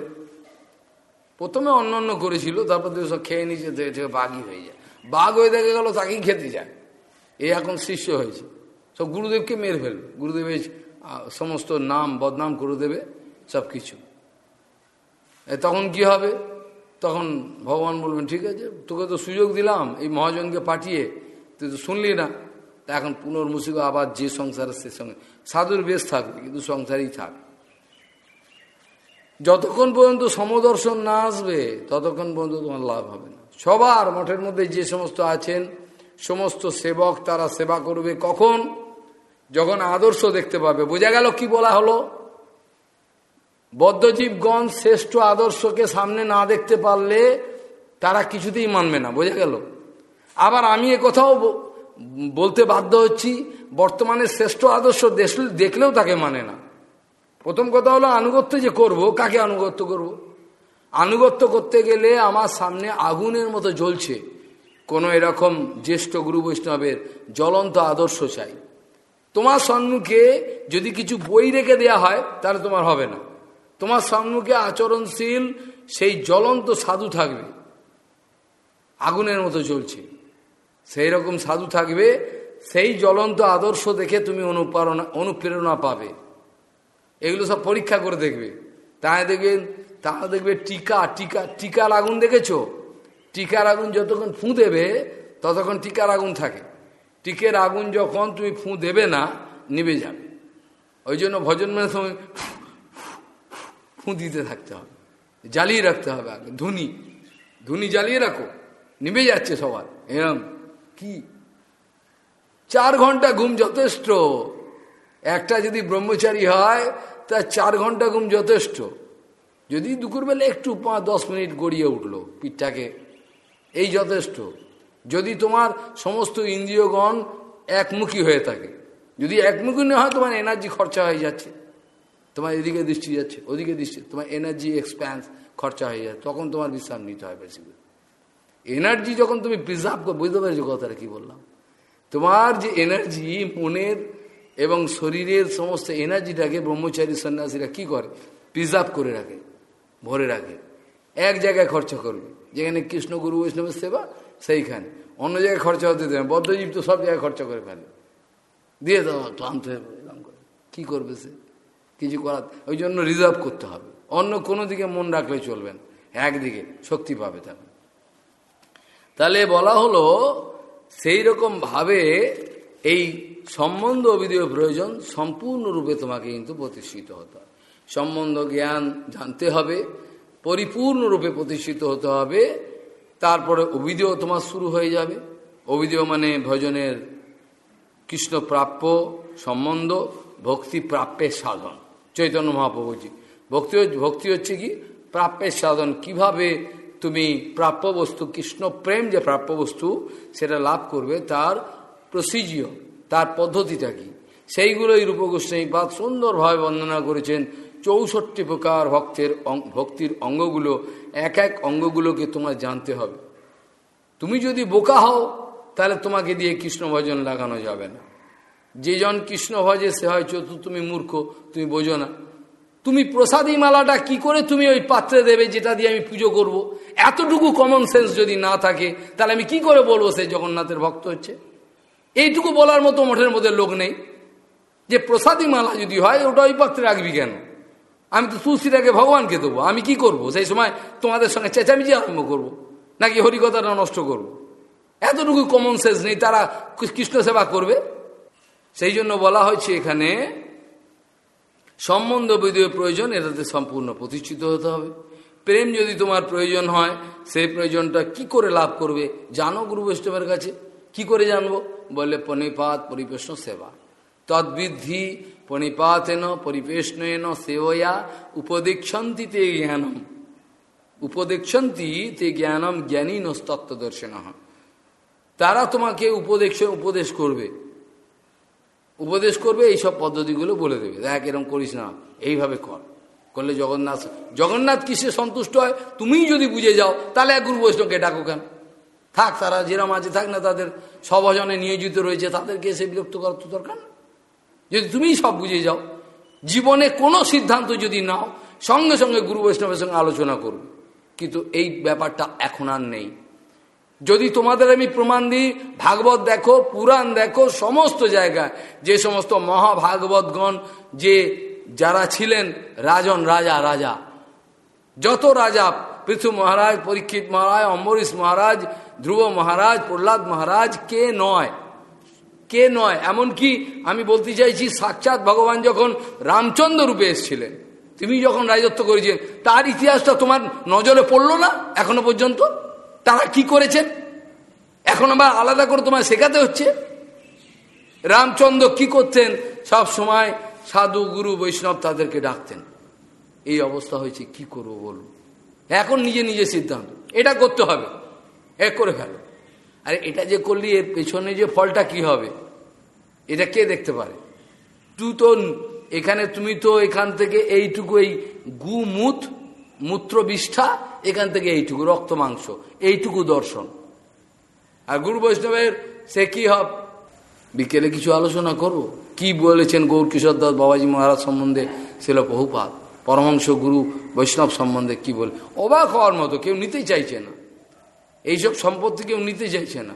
প্রথমে অন্য অন্য করেছিল, তারপর তো সব খেয়ে তো এটা বাঘই হয়ে যায়। বাঘ হয়ে দেখে গেল, তাকেই খেতে যায়। এ এখন শিষ্য হয়েছে। সব গুরুদেবকে মেরে ফেলবে। গুরুদেবের সমস্ত নাম, বদনাম করে দেবে, সব কিছু। তখন কি হবে? তখন ভগবান বলবেন, ঠিক আছে, তোকে তো সুযোগ দিলাম, এই মহাজনকে পাঠিয়ে, তুই তো শুনলি না। তা এখন পুনর্মুসিক আবার যে সংসার সে সঙ্গে। সাধুর বেশ থাকবে, কিন্তু সংসারই থাকবে যতক্ষণ পর্যন্ত সমদর্শন না আসবে, ততক্ষণ পর্যন্ত তোমার লাভ হবে না। সবার মঠের মধ্যে যে সমস্ত আছেন, সমস্ত সেবক তারা সেবা করবে কখন? যখন আদর্শ দেখতে পাবে। বোঝা গেল কি বলা হলো? বদ্ধজীবগণ শ্রেষ্ঠ আদর্শকে সামনে না দেখতে পারলে তারা কিছুতেই মানবে না। বোঝা গেল? আবার আমি কথাও বলতে বাধ্য হচ্ছি, বর্তমানে শ্রেষ্ঠ আদর্শ দেশ দেখলেও তাকে মানে না। প্রথম কথা হলো, আনুগত্য যে করব, কাকে আনুগত্য করব। আনুগত্য করতে গেলে আমার সামনে আগুনের মতো জ্বলছে। কোনো এরকম জ্যেষ্ঠ গুরু বৈষ্ণবের জ্বলন্ত আদর্শ চাই। তোমার সম্মুখে যদি কিছু বই রেখে দেয়া হয়, তাহলে তোমার হবে না। তোমার সম্মুখে আচরণশীল সেই জ্বলন্ত সাধু থাকবে। আগুনের মতো চলছে সেই রকম সাধু থাকবে, সেই জ্বলন্ত আদর্শ দেখে তুমি অনুপ্রেরণা অনুপ্রেরণা পাবে। এগুলো সব পরীক্ষা করে দেখবে। তাই দেখবেন তারা দেখবে টিকা টিকা টিকার আগুন দেখেছ? টিকার আগুন যতক্ষণ ফুঁ দেবে, ততক্ষণ টিকার আগুন থাকে। টিকের আগুন যখন তুমি ফুঁ দেবে না, নিবে যাবে। ওই জন্য ভজন মানে সময় ফুঁ দিতে থাকতে হবে। জ্বালিয়ে রাখতে হবে আগে। ধুনি ধুনি জ্বালিয়ে রাখো। নিবে যাচ্ছে সবার। এরম। কি? চার ঘণ্টা ঘুম যথেষ্ট। একটা যদি ব্রহ্মচারী হয়, তা চার ঘণ্টা ঘুম যথেষ্ট। যদি দুপুরবেলা একটু পাঁচ দশ মিনিট গড়িয়ে উঠল পিঠটাকে, এই যথেষ্ট। যদি তোমার সমস্ত ইন্দ্রিয়গণ একমুখী হয়ে থাকে, যদি একমুখী না হয়, তোমার এনার্জি খরচা হয়ে যাচ্ছে। তোমার এদিকে দৃষ্টি যাচ্ছে, ওদিকে দৃষ্টি, তোমার এনার্জি এক্সপ্যান্স খরচা হয়ে যাচ্ছে। তখন তোমার বিশ্রাম নিতে হয় বেশি এনার্জি যখন তুমি প্রিজার্ভ করো বুঝতে পারছ কথাটা কি বললাম? তোমার যে এনার্জি মনের এবং শরীরের সমস্ত এনার্জিটাকে ব্রহ্মচারী সন্ন্যাসীরা কি করে? প্রিজার্ভ করে রাখে, ভরে রাখে। এক জায়গায় খরচা করবে। যেখানে কৃষ্ণ গুরু, বৈষ্ণবের সেবা, সেইখানে। অন্য জায়গায় খরচা হতে দেবে বদ্ধজীব তো সব জায়গায় খরচা করে ফেলে। দিয়ে দাও, ক্লান্ত হয়ে এরকম কী করবে সে? কিছু করার, ওই জন্য রিজার্ভ করতে হবে। অন্য কোনো দিকে মন রাখলে চলবেন একদিকে শক্তি পাবে তাহলে তাহলে বলা হলো সেই রকম ভাবে এই সম্বন্ধ অভিধেয় প্রয়োজন সম্পূর্ণরূপে তোমাকে কিন্তু প্রতিষ্ঠিত হতে হবে। সম্বন্ধ জ্ঞান জানতে হবে, পরিপূর্ণরূপে প্রতিষ্ঠিত হতে হবে, তারপরে অভিধেয় তোমার শুরু হয়ে যাবে। অভিধেয় মানে ভজনের কৃষ্ণ প্রাপ্য সম্বন্ধ, ভক্তি প্রাপ্যের সাধন। চৈতন্য মহাপ্রভুজি, ভক্তি ভক্তি হচ্ছে কি? প্রাপ্যের সাধন। কীভাবে তুমি প্রাপ্য বস্তু কৃষ্ণ প্রেম যে প্রাপ্য বস্তু সেটা লাভ করবে তার প্রসিজিও তার পদ্ধতিটা কি? সেইগুলোই রূপগোস্বাইপাদ সুন্দরভাবে বর্ণনা করেছেন। চৌষট্টি প্রকার ভক্তের ভক্তির অঙ্গগুলো, এক এক অঙ্গগুলোকে তোমার জানতে হবে। তুমি যদি বোকা হও, তাহলে তোমাকে দিয়ে কৃষ্ণ ভজন লাগানো যাবে না। যেজন কৃষ্ণ ভজে, সে হয়তো তুমি মূর্খ, তুমি বোঝো না। তুমি প্রসাদী মালাটা কি করে তুমি ওই পাত্রে দেবে যেটা দিয়ে আমি পুজো করব। এতটুকু কমন সেন্স যদি না থাকে, তাহলে আমি কি করে বলব সে জগন্নাথের ভক্ত হচ্ছে এইটুকু বলার মতো মঠের মধ্যে লোক নেই যে প্রসাদী মালা যদি হয়, ওটা ওই পাত্রে রাখবি কেন আমি তো তুলসীটাকে ভগবানকে দেবো, আমি কি করব সেই সময় তোমাদের সঙ্গে চেঁচামেচি আরম্ভ করব। নাকি হরিকথাটা নষ্ট করব। এতটুকু কমন সেন্স নেই, তারা কৃষ্ণ সেবা করবে সেই জন্য বলা হয়েছে এখানে সম্বন্ধ বিধেয় প্রয়োজন এটাতে সম্পূর্ণ প্রতিষ্ঠিত হতে হবে। প্রেম যদি তোমার প্রয়োজন হয়, সেই প্রয়োজনটা কি করে লাভ করবে, জানো গুরু বৈষ্ণবের কাছে? কি করে জানব? বলে পণিপাত পরিবেশন সেবা। তদ্বিধি পণিপাতেন পরিবেশন সেবয়া উপদীক্ষন্তি তে জ্ঞানম। উপদেক্ষন্তি তে জ্ঞানম জ্ঞানী নস্তত্ব দর্শন তারা তোমাকে উপদেশ উপদেশ করবে। উপদেশ করবে, এইসব পদ্ধতিগুলো বলে দেবে। দেখ, এরকম করিস না, এইভাবে কর। করলে জগন্নাথ জগন্নাথ কিসে সন্তুষ্ট হয়? তুমিই যদি বুঝে যাও, তাহলে এক গুরু বৈষ্ণবকে ডাকো কেন? থাক, তারা যেরম আছে থাক না, তাদের সভজনে নিয়োজিত রয়েছে, তাদেরকে এসে বিরক্ত করার তো দরকার না। যদি তুমিই সব বুঝে যাও, জীবনে কোনো সিদ্ধান্ত যদি নাও, সঙ্গে সঙ্গে গুরু বৈষ্ণবের সঙ্গে আলোচনা করবে। কিন্তু এই ব্যাপারটা এখন আর নেই। যদি তোমাদের আমি প্রমাণ দিই, ভাগবত দেখো, পুরাণ দেখো, সমস্ত জায়গায়, যে সমস্ত মহাভাগবতগণ, যে যারা ছিলেন রাজন, রাজা রাজা, যত রাজা, পৃথু মহারাজ, পরীক্ষিত মহারাজ, অম্বরীশ মহারাজ, ধ্রুব মহারাজ, প্রহ্লাদ মহারাজ, কে নয়? কে নয়? এমনকি আমি বলতে চাইছি, সাক্ষাৎ ভগবান যখন রামচন্দ্র রূপে এসেছিলেন তুমি যখন রাজত্ব করেছেন তার ইতিহাসটা তোমার নজরে পড়ল না, এখনও পর্যন্ত? তারা কি করেছেন? এখন আবার আলাদা করে তোমায় শেখাতে হচ্ছে। রামচন্দ্র কি করতেন? সব সময় সাধু, গুরু, বৈষ্ণব তাদেরকে ডাকতেন। এই অবস্থা হয়েছে, কি করব বলুন? এখন নিজে নিজে সিদ্ধান্ত। এটা করতে হবে। এক করে ফেলো। আরে এটা যে করলি, এর পেছনে যে ফলটা কি হবে? এটা কে দেখতে পারে? তুই তো এখানে তুমি তো এখান থেকে এইটুকু, এই গু মুত মূত্র বিষ্ঠা এখান থেকে এইটুকু, রক্ত মাংস। এইটুকু দর্শন। আর গুরু বৈষ্ণবের সে কি হব? বিকেলে কিছু আলোচনা করব। কি বলেছেন গৌর কিশোর দাস বাবাজি মহারাজ সম্বন্ধে? ছিল বহুপাত। পরমাংশ গুরু বৈষ্ণব সম্বন্ধে কি বলে? অবাক হওয়ার মতো, কেউ নিতেই চাইছে না। এইসব সম্পত্তি কেউ নিতে চাইছে না।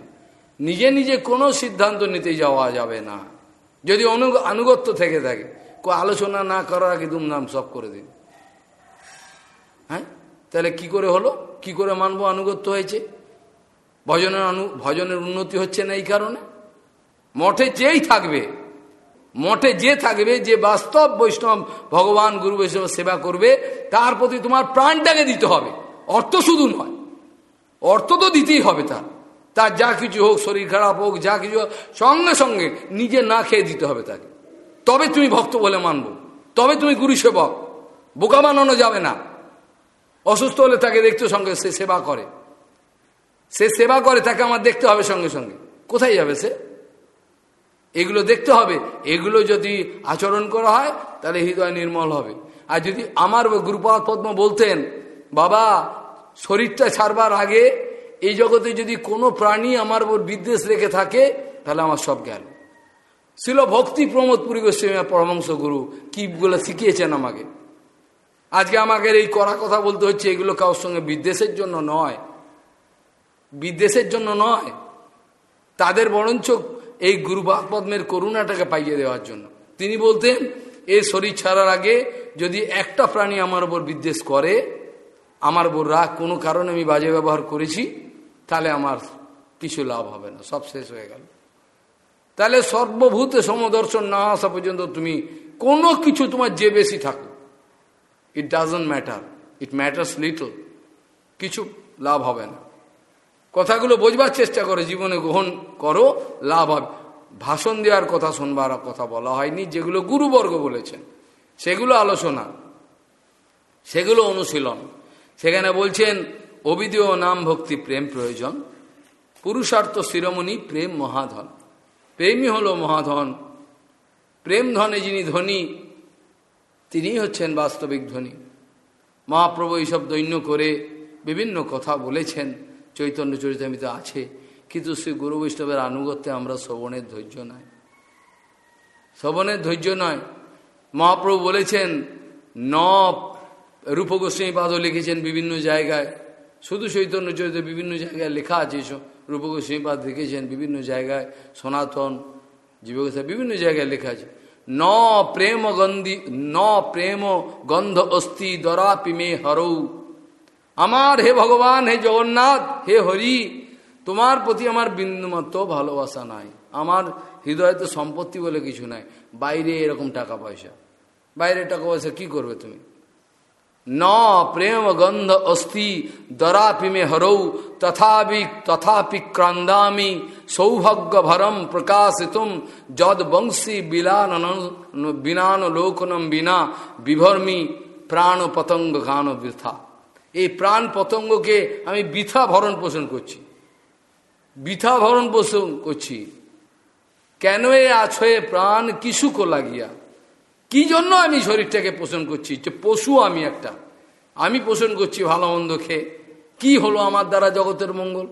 নিজে নিজে কোনো সিদ্ধান্ত নিতে যাওয়া যাবে না। যদি অনু, আনুগত্য থেকে থাকে আলোচনা না করার আগে দুমদাম সব করে দিন। হ্যাঁ? তাহলে কি করে হলো? কি করে মানব? আনুগত্য হয়েছে। ভজনের অনু ভজনের উন্নতি হচ্ছে না এই কারণে? মঠে যেই থাকবে, মঠে যে থাকবে, যে বাস্তব বৈষ্ণব ভগবান গুরু বৈষ্ণব সেবা করবে, তার প্রতি তোমার প্রাণটাকে দিতে হবে। অর্থ শুধু নয়। অর্থ তো দিতেই হবে তার। তার যা কিছু হোক, শরীর খারাপ হোক, যা কিছু হোক, সঙ্গে সঙ্গে নিজে না খেয়ে দিতে হবে তাকে। তবে তুমি ভক্ত বলে মানব। তবে তুমি গুরু সেবক। বোকা বানানো যাবে না। অসুস্থ হলে তাকে দেখতে সঙ্গে সে সেবা করে। সে সেবা করে, তাকে আমার দেখতে হবে সঙ্গে সঙ্গে। কোথায় যাবে সে? এগুলো দেখতে হবে। এগুলো যদি আচরণ করা হয়, তাহলে হৃদয় নির্মল হবে। আর যদি আমার গুরুপাদ পদ্ম বলতেন, বাবা, শরীরটা ছাড়বার আগে এই জগতে যদি কোনো প্রাণী আমার ওর বিদ্বেষ রেখে থাকে, তাহলে আমার সব গেল ছিল ভক্তি প্রমোদ পুরী গোস্বামী পরমাংশ গুরু কি বলে শিখিয়েছেন আমাকে। আজকে আমাকে এই করা কথা বলতে হচ্ছে, এগুলো কারোর সঙ্গে বিদ্বেষের জন্য নয়। বিদ্বেষের জন্য নয়। তাদের বরঞ্চ এই গুরুবাদ পদ্মের করুণাটাকে পাইয়ে দেওয়ার জন্য। তিনি বলতেন এই শরীর ছাড়ার আগে যদি একটা প্রাণী আমার ওপর বিদ্বেষ করে, আমার ওপর রাগ, কোনো কারণে আমি বাজে ব্যবহার করেছি, তাহলে আমার কিছু লাভ হবে না, সব শেষ হয়ে গেল। তাহলে সর্বভূতে সমদর্শন না আসা পর্যন্ত তুমি কোনো কিছু তোমার যে বেশি থাকো। It doesn't matter it matters little কিছু লাভ হবে না। কথাগুলো বোঝবার চেষ্টা করে, জীবনে গ্রহণ করো, লাভ হবে। ভাষণ দেওয়ার কথা শোনবার কথা বলা হয়নি, যেগুলো গুরুবর্গ বলেছেন। সেগুলো আলোচনা। সেগুলো অনুশীলন। সেখানে বলছেন অবিদেয় নাম ভক্তি প্রেম প্রয়োজন। পুরুষার্থ শিরোমণি প্রেম মহাধন। প্রেমই হল মহাধন। প্রেম ধনে যিনি ধনী তিনিই হচ্ছেন বাস্তবিক ধ্বনি। মহাপ্রভু এইসব দৈন্য করে বিভিন্ন কথা বলেছেন, চৈতন্য চরিতামিত আছে, কিন্তু শ্রী গুরু বৈষ্ণবের আনুগত্যে আমরা শ্রবণের ধৈর্য নয় শ্রবণের ধৈর্য নয়। মহাপ্রভু বলেছেন ন রূপ গোস্বামী পাদও লিখেছেন বিভিন্ন জায়গায়। শুধু চৈতন্য চরিত্র বিভিন্ন জায়গায় লেখা আছে এসব রূপ পাদ লিখেছেন বিভিন্ন জায়গায়, সনাতন জীবগোসাই বিভিন্ন জায়গায় লেখা আছে। ন প্রেম গন্ধি ন প্রেম গন্ধ অস্থি দরা পিমে হরৌ আমার হে ভগবান হে জগন্নাথ হে হরি তোমার প্রতি আমার বিন্দুমাত্র ভালোবাসা নাই আমার হৃদয়তে সম্পত্তি বলে কিছু নাই বাইরে এরকম টাকা পয়সা বাইরে টাকা পয়সা কি করবে তুমি ন প্রেম গন্ধ অস্থি দরাপি মে হরৌ তথাপি তথাপি ক্রান্দামি সৌভাগ্য ভরম প্রকাশিতুম যদ বংশী বিলান বিনান লোকনম বিনা বিভর্মি প্রাণ পতঙ্গ গান বৃথা এই প্রাণ পতঙ্গকে আমি বৃথা ভরণ পোষণ করছি। বৃথা ভরণ পোষণ করছি। কেন আছো প্রাণ কিসুক লাগিয়া? কি জন্য আমি শরীরটাকে পোষণ করছি? যে পশু আমি একটা। আমি পোষণ করছি ভালো মন্দ খেয়ে। কি হলো আমার দ্বারা জগতের মঙ্গল?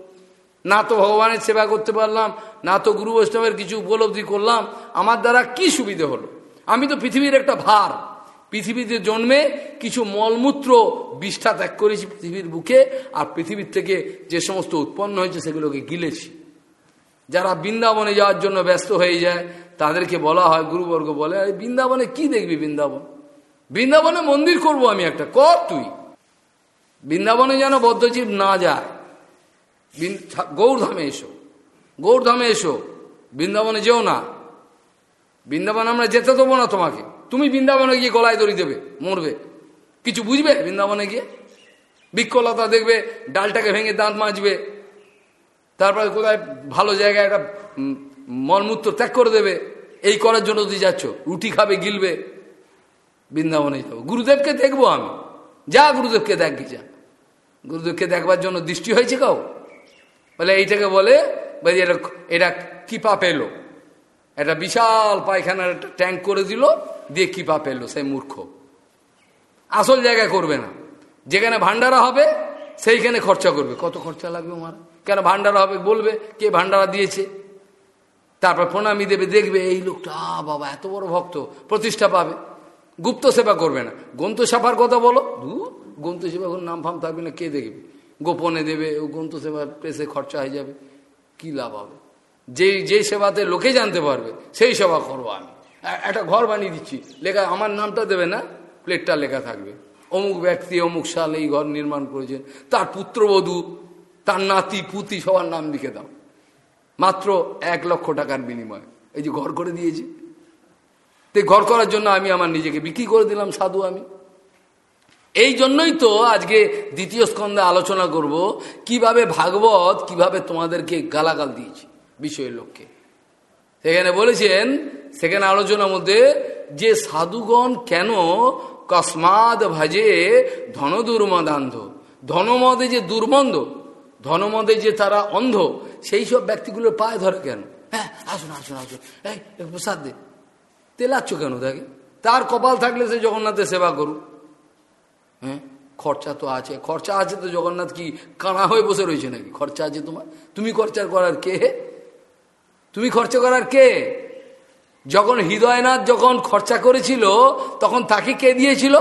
না তো ভগবানের সেবা করতে পারলাম, না তো গুরু বৈষ্ণবের কিছু উপলব্ধি করলাম। আমার দ্বারা কি সুবিধে হলো? আমি তো পৃথিবীর একটা ভার। পৃথিবীতে জন্মে কিছু মলমূত্র বিষ্ঠা ত্যাগ করেছি পৃথিবীর বুকে, আর পৃথিবীর থেকে যে সমস্ত উৎপন্ন হয়েছে সেগুলোকে গিলেছি। যারা বৃন্দাবনে যাওয়ার জন্য ব্যস্ত হয়ে যায় তাদেরকে বলা হয়, গুরুবর্গ বলে বৃন্দাবনে কি দেখবি বৃন্দাবন? বৃন্দাবনে মন্দির করব আমি একটা, কর তুই। বৃন্দাবনে যেন বদ্ধজীব না যায় গৌরধামে এসো গৌরধামে এসো, বৃন্দাবনে যেও না। বৃন্দাবনে আমরা যেতে দেবো না তোমাকে। তুমি বৃন্দাবনে গিয়ে গলায় দড়ি দেবে, মরবে। কিছু বুঝবে বৃন্দাবনে গিয়ে? বৃক্ষলতা দেখবে, ডালটাকে ভেঙে দাঁত মাজবে। তারপরে কোথায় ভালো জায়গায় একটা মলমূত্র ত্যাগ করে দেবে, এই করার জন্য তুই যাচ্ছ, রুটি খাবে, গিলবে, বৃন্দাবনে যাব। গুরুদেবকে দেখব আমি। যা গুরুদেবকে দেখবি যা গুরুদেবকে দেখবার জন্য দৃষ্টি হয়েছে কাউ? বলে, এইটাকে বলে এটা এটা কিপা পেল। একটা বিশাল পায়খানার ট্যাঙ্ক করে দিল, দিয়ে কিপা পেল সেই মূর্খ। আসল জায়গায় করবে না। যেখানে ভান্ডারা হবে, সেইখানে খরচা করবে। কত খরচা লাগবে আমার কেন ভান্ডারা হবে বলবে, কে ভান্ডারা দিয়েছে? তারপর প্রণামী দেবে, দেখবে এই লোকটা বাবা, এত বড় ভক্ত, প্রতিষ্ঠা পাবে। গুপ্ত সেবা করবে না। গন্ত সাফার কথা বলো। ধু গন্ত সেবা নাম ফাম থাকবে না, কে দেখবে? গোপনে দেবে, ও গন্ত সেবা প্রেসে খরচা হয়ে যাবে। কি লাভ হবে? যেই যেই সেবাতে লোকে জানতে পারবে, সেই সেবা করব আমি। একটা ঘর বানিয়ে দিচ্ছি। লেখা, আমার নামটা দেবে না, প্লেটটা লেখা থাকবে। অমুক ব্যক্তি, অমুক সাল এই ঘর নির্মাণ করেছেন। তার পুত্রবধূ, তার নাতি, পুতি সবার নাম লিখে দাও। মাত্র এক লক্ষ টাকার বিনিময়। এই যে ঘর করে দিয়েছি। তো ঘর করার জন্য আমি আমার নিজেকে বিক্রি করে দিলাম, সাধু আমি। এই জন্যই তো আজকে দ্বিতীয় স্কন্ধে আলোচনা করব, কীভাবে ভাগবত কীভাবে তোমাদেরকে গালাগাল দিয়েছি বিষয়ের লোককে সেখানে বলেছেন, সেখানে আলোচনার মধ্যে যে সাধুগণ কেন কসমাদ ভাজে ধন দুর্মদান্ধ ধনমদে যে দুর্মন্দ ধনমদে যে তারা অন্ধ, সেই সব ব্যক্তিগুলোর পায়ে ধরে কেন? হ্যাঁ আসুন আসুন আসুন। এই প্রসাদ দে। তেলাচ্ছ কেন তাকে? তার কপাল থাকলে সে জগন্নাথের সেবা করুক। হ্যাঁ খরচা তো আছে। খরচা আছে তো জগন্নাথ কি কানা হয়ে বসে রয়েছে নাকি? খরচা আছে তোমার? তুমি খরচা করার কে? তুমি খরচা করার কে? যখন হৃদয়নাথ যখন খরচা করেছিল, তখন তাকে কে দিয়েছিল?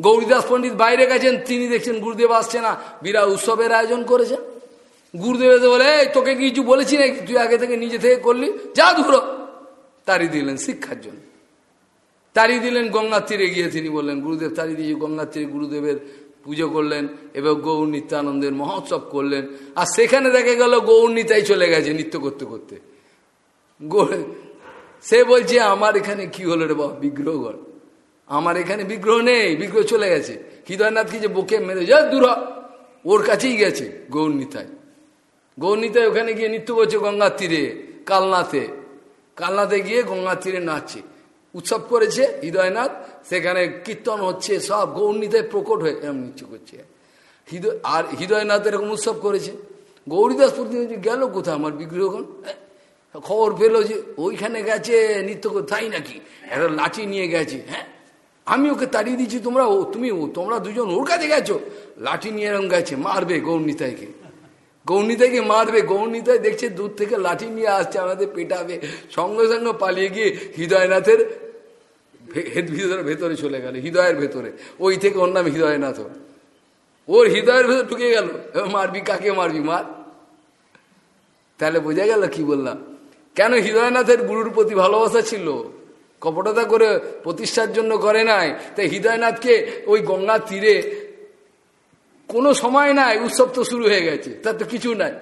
গৌরীদাস পণ্ডিত বাইরে গেছেন, তিনি দেখছেন গুরুদেব আসছে না। বিরাট উৎসবের আয়োজন করেছেন গুরুদেব বলে, এই, তোকে কিছু বলেছি নাকি? তুই আগে থেকে নিজে থেকে করলি? যা ধুরো। তারি দিলেন শিক্ষার জন্য। তারি দিলেন গঙ্গার তীরে গিয়ে তিনি বললেন, গুরুদেব তারি দিয়ে গঙ্গার তীরে গুরুদেবের পুজো করলেন এবং গৌর নিত্যানন্দের মহোৎসব করলেন। আর সেখানে দেখা গেল, গৌর নিতাই চলে গেছে নৃত্য করতে করতে। সে বলছে, আমার এখানে কি হলো রে বাবা? বিগ্রহগড় আমার এখানে বিগ্রহ নেই, বিগ্রহ চলে গেছে। হৃদয়নাথকে যে বুকে মেরে, যা দূর ওর কাছেই গেছে, গৌরনীতায়। গৌরনীতায় ওখানে গিয়ে নৃত্য করছে গঙ্গার তীরে কালনাথে। কালনাথে গিয়ে গঙ্গার তীরে নাচছে। উৎসব করেছে হৃদয়নাথ, সেখানে কীর্তন হচ্ছে, সব গৌরনীতায় প্রকট হয়ে এরকম নৃত্য করছে। হৃদয় আর হৃদয়নাথ এরকম উৎসব করেছে। গৌরীদাস প্রতিনিধি গেল কোথায় আমার বিগ্রহগণ খবর পেল যে ওইখানে গেছে, নৃত্য তাই নাকি? একটা লাঠি নিয়ে গেছে। হ্যাঁ আমি ওকে তাড়িয়ে দিচ্ছি তোমরা ও, তুমি তোমরা দুজন ওর কাছে গেছো। লাঠি নিয়ে এরকম গেছে, মারবে গৌরনীতাইকে। গৌরনীতাইকে মারবে, গৌরনীতাই দেখছে দূর থেকে লাঠি নিয়ে আসছে, আমাদের পেটাবে, সঙ্গে সঙ্গে পালিয়ে গিয়ে হৃদয়নাথের ভিতরে, ভেতরে চলে গেল, হৃদয়ের ভেতরে। ওই থেকে ওর নাম হৃদয়নাথ। ওর হৃদয়ের ভেতরে ঢুকে গেল। মারবি, কাকে মারবি, মার। তাহলে বোঝা গেল কি বললাম। কেন হৃদয়নাথের গুরুর প্রতি ভালোবাসা ছিল? কপটতা করে প্রতিষ্ঠার জন্য করে নাই। তাই হৃদয়নাথকে ওই গঙ্গার তীরে কোনো সময় নাই উৎসব তো শুরু হয়ে গেছে, তার তো কিছু নাই।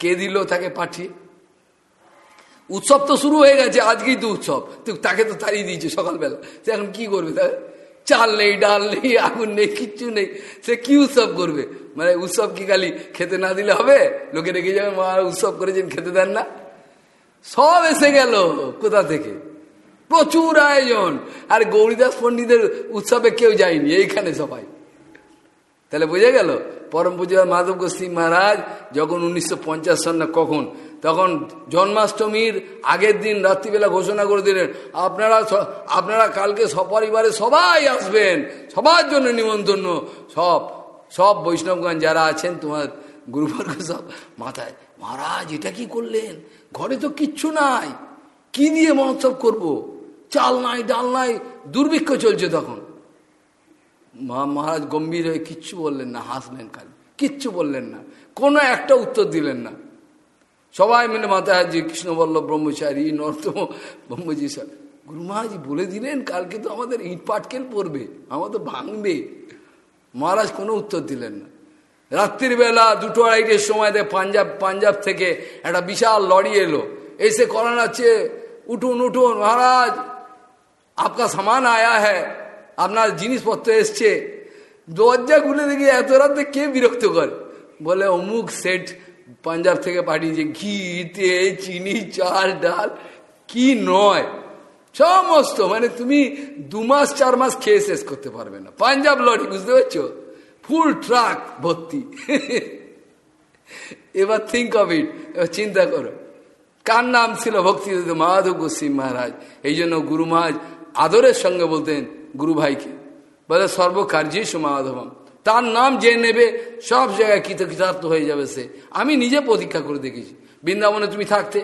কে দিল তাকে পাঠিয়ে? উৎসব তো শুরু হয়ে গেছে, আজকেই তো উৎসব। তাকে তো তাড়িয়ে দিয়েছে সকালবেলা। সে এখন কি করবে? তাহলে চাল নেই, ডাল নেই, আগুন নেই, কিচ্ছু নেই। সে কি উৎসব করবে? মানে উৎসব কি খালি খেতে না দিলে হবে? লোকে রেখে যাবে, মা, উৎসব করেছেন, খেতে দেন না। সব এসে গেল কোথা থেকে? প্রচুর আয়োজন। আর গৌরীদাস পণ্ডিতের উৎসবে কেউ যায়নি, এইখানে সবাই। তাহলে বোঝা গেল, পরম পূজা মাধব গোস্বী মহারাজ যখন উনিশশো সাল না কখন, তখন জন্মাষ্টমীর আগের দিন রাত্রিবেলা ঘোষণা করে দিলেন, আপনারা আপনারা কালকে সপরিবারে সবাই আসবেন, সবার জন্য নিমন্ত্রণ, সব সব বৈষ্ণবগঞ্জ যারা আছেন তোমার গুরুবর্গ সব মাথায়, মহারাজ এটা কি করলেন? ঘরে তো কিচ্ছু নাই, কি দিয়ে মহোৎসব করব? চাল নাই, ডাল নাই, দুর্ভিক্ষ চলছে তখন। মহারাজ গম্ভীর হয়ে কিচ্ছু বললেন না, হাসলেন খালি। কিচ্ছু বললেন না, কোনো একটা উত্তর দিলেন না। সবাই মিলে মাথায় যে কৃষ্ণবল্লভ ব্রহ্মচারী নর্তম ব্রহ্মজি স্যার, গুরু মহারাজ বলে দিলেন, কালকে তো আমাদের ইট পাটকেল পড়বে আমাদের ভাঙবে। মহারাজ কোনো উত্তর দিলেন না। রাত্রির বেলা দুটো আড়াইটের সময় পাঞ্জাব পাঞ্জাব থেকে একটা বিশাল লরি এলো। এসে করানাচ্ছে উঠুন উঠুন মহারাজ আপকা সামান আয়া হ্যাঁ আপনার জিনিসপত্র এসছে দরজা খুলে দেখি এত রাতে কে বিরক্ত করে বলে অমুক সেট পাঞ্জাব থেকে পাঠিয়েছে ঘি তেল চিনি চাল ডাল কি নয় সমস্ত মানে তুমি দু মাস চার মাস খেয়ে শেষ করতে পারবে না পাঞ্জাব লরি বুঝতে পারছ ফুল ট্রাক ভর্তি এবার থিঙ্ক অফ ইট চিন্তা করো। কার নাম ছিল ভক্তি মাধব গোস্বী মহারাজ। এই জন্য গুরু মহারাজ আদরের সঙ্গে বলতেন, গুরু ভাইকে, বলে সর্বকার্যে মাধবম তার নাম যে নেবে, সব জায়গায় কৃতকৃতার্থ হয়ে যাবে সে। আমি নিজে প্রতীক্ষা করে দেখেছি। বৃন্দাবনে তুমি থাকতে।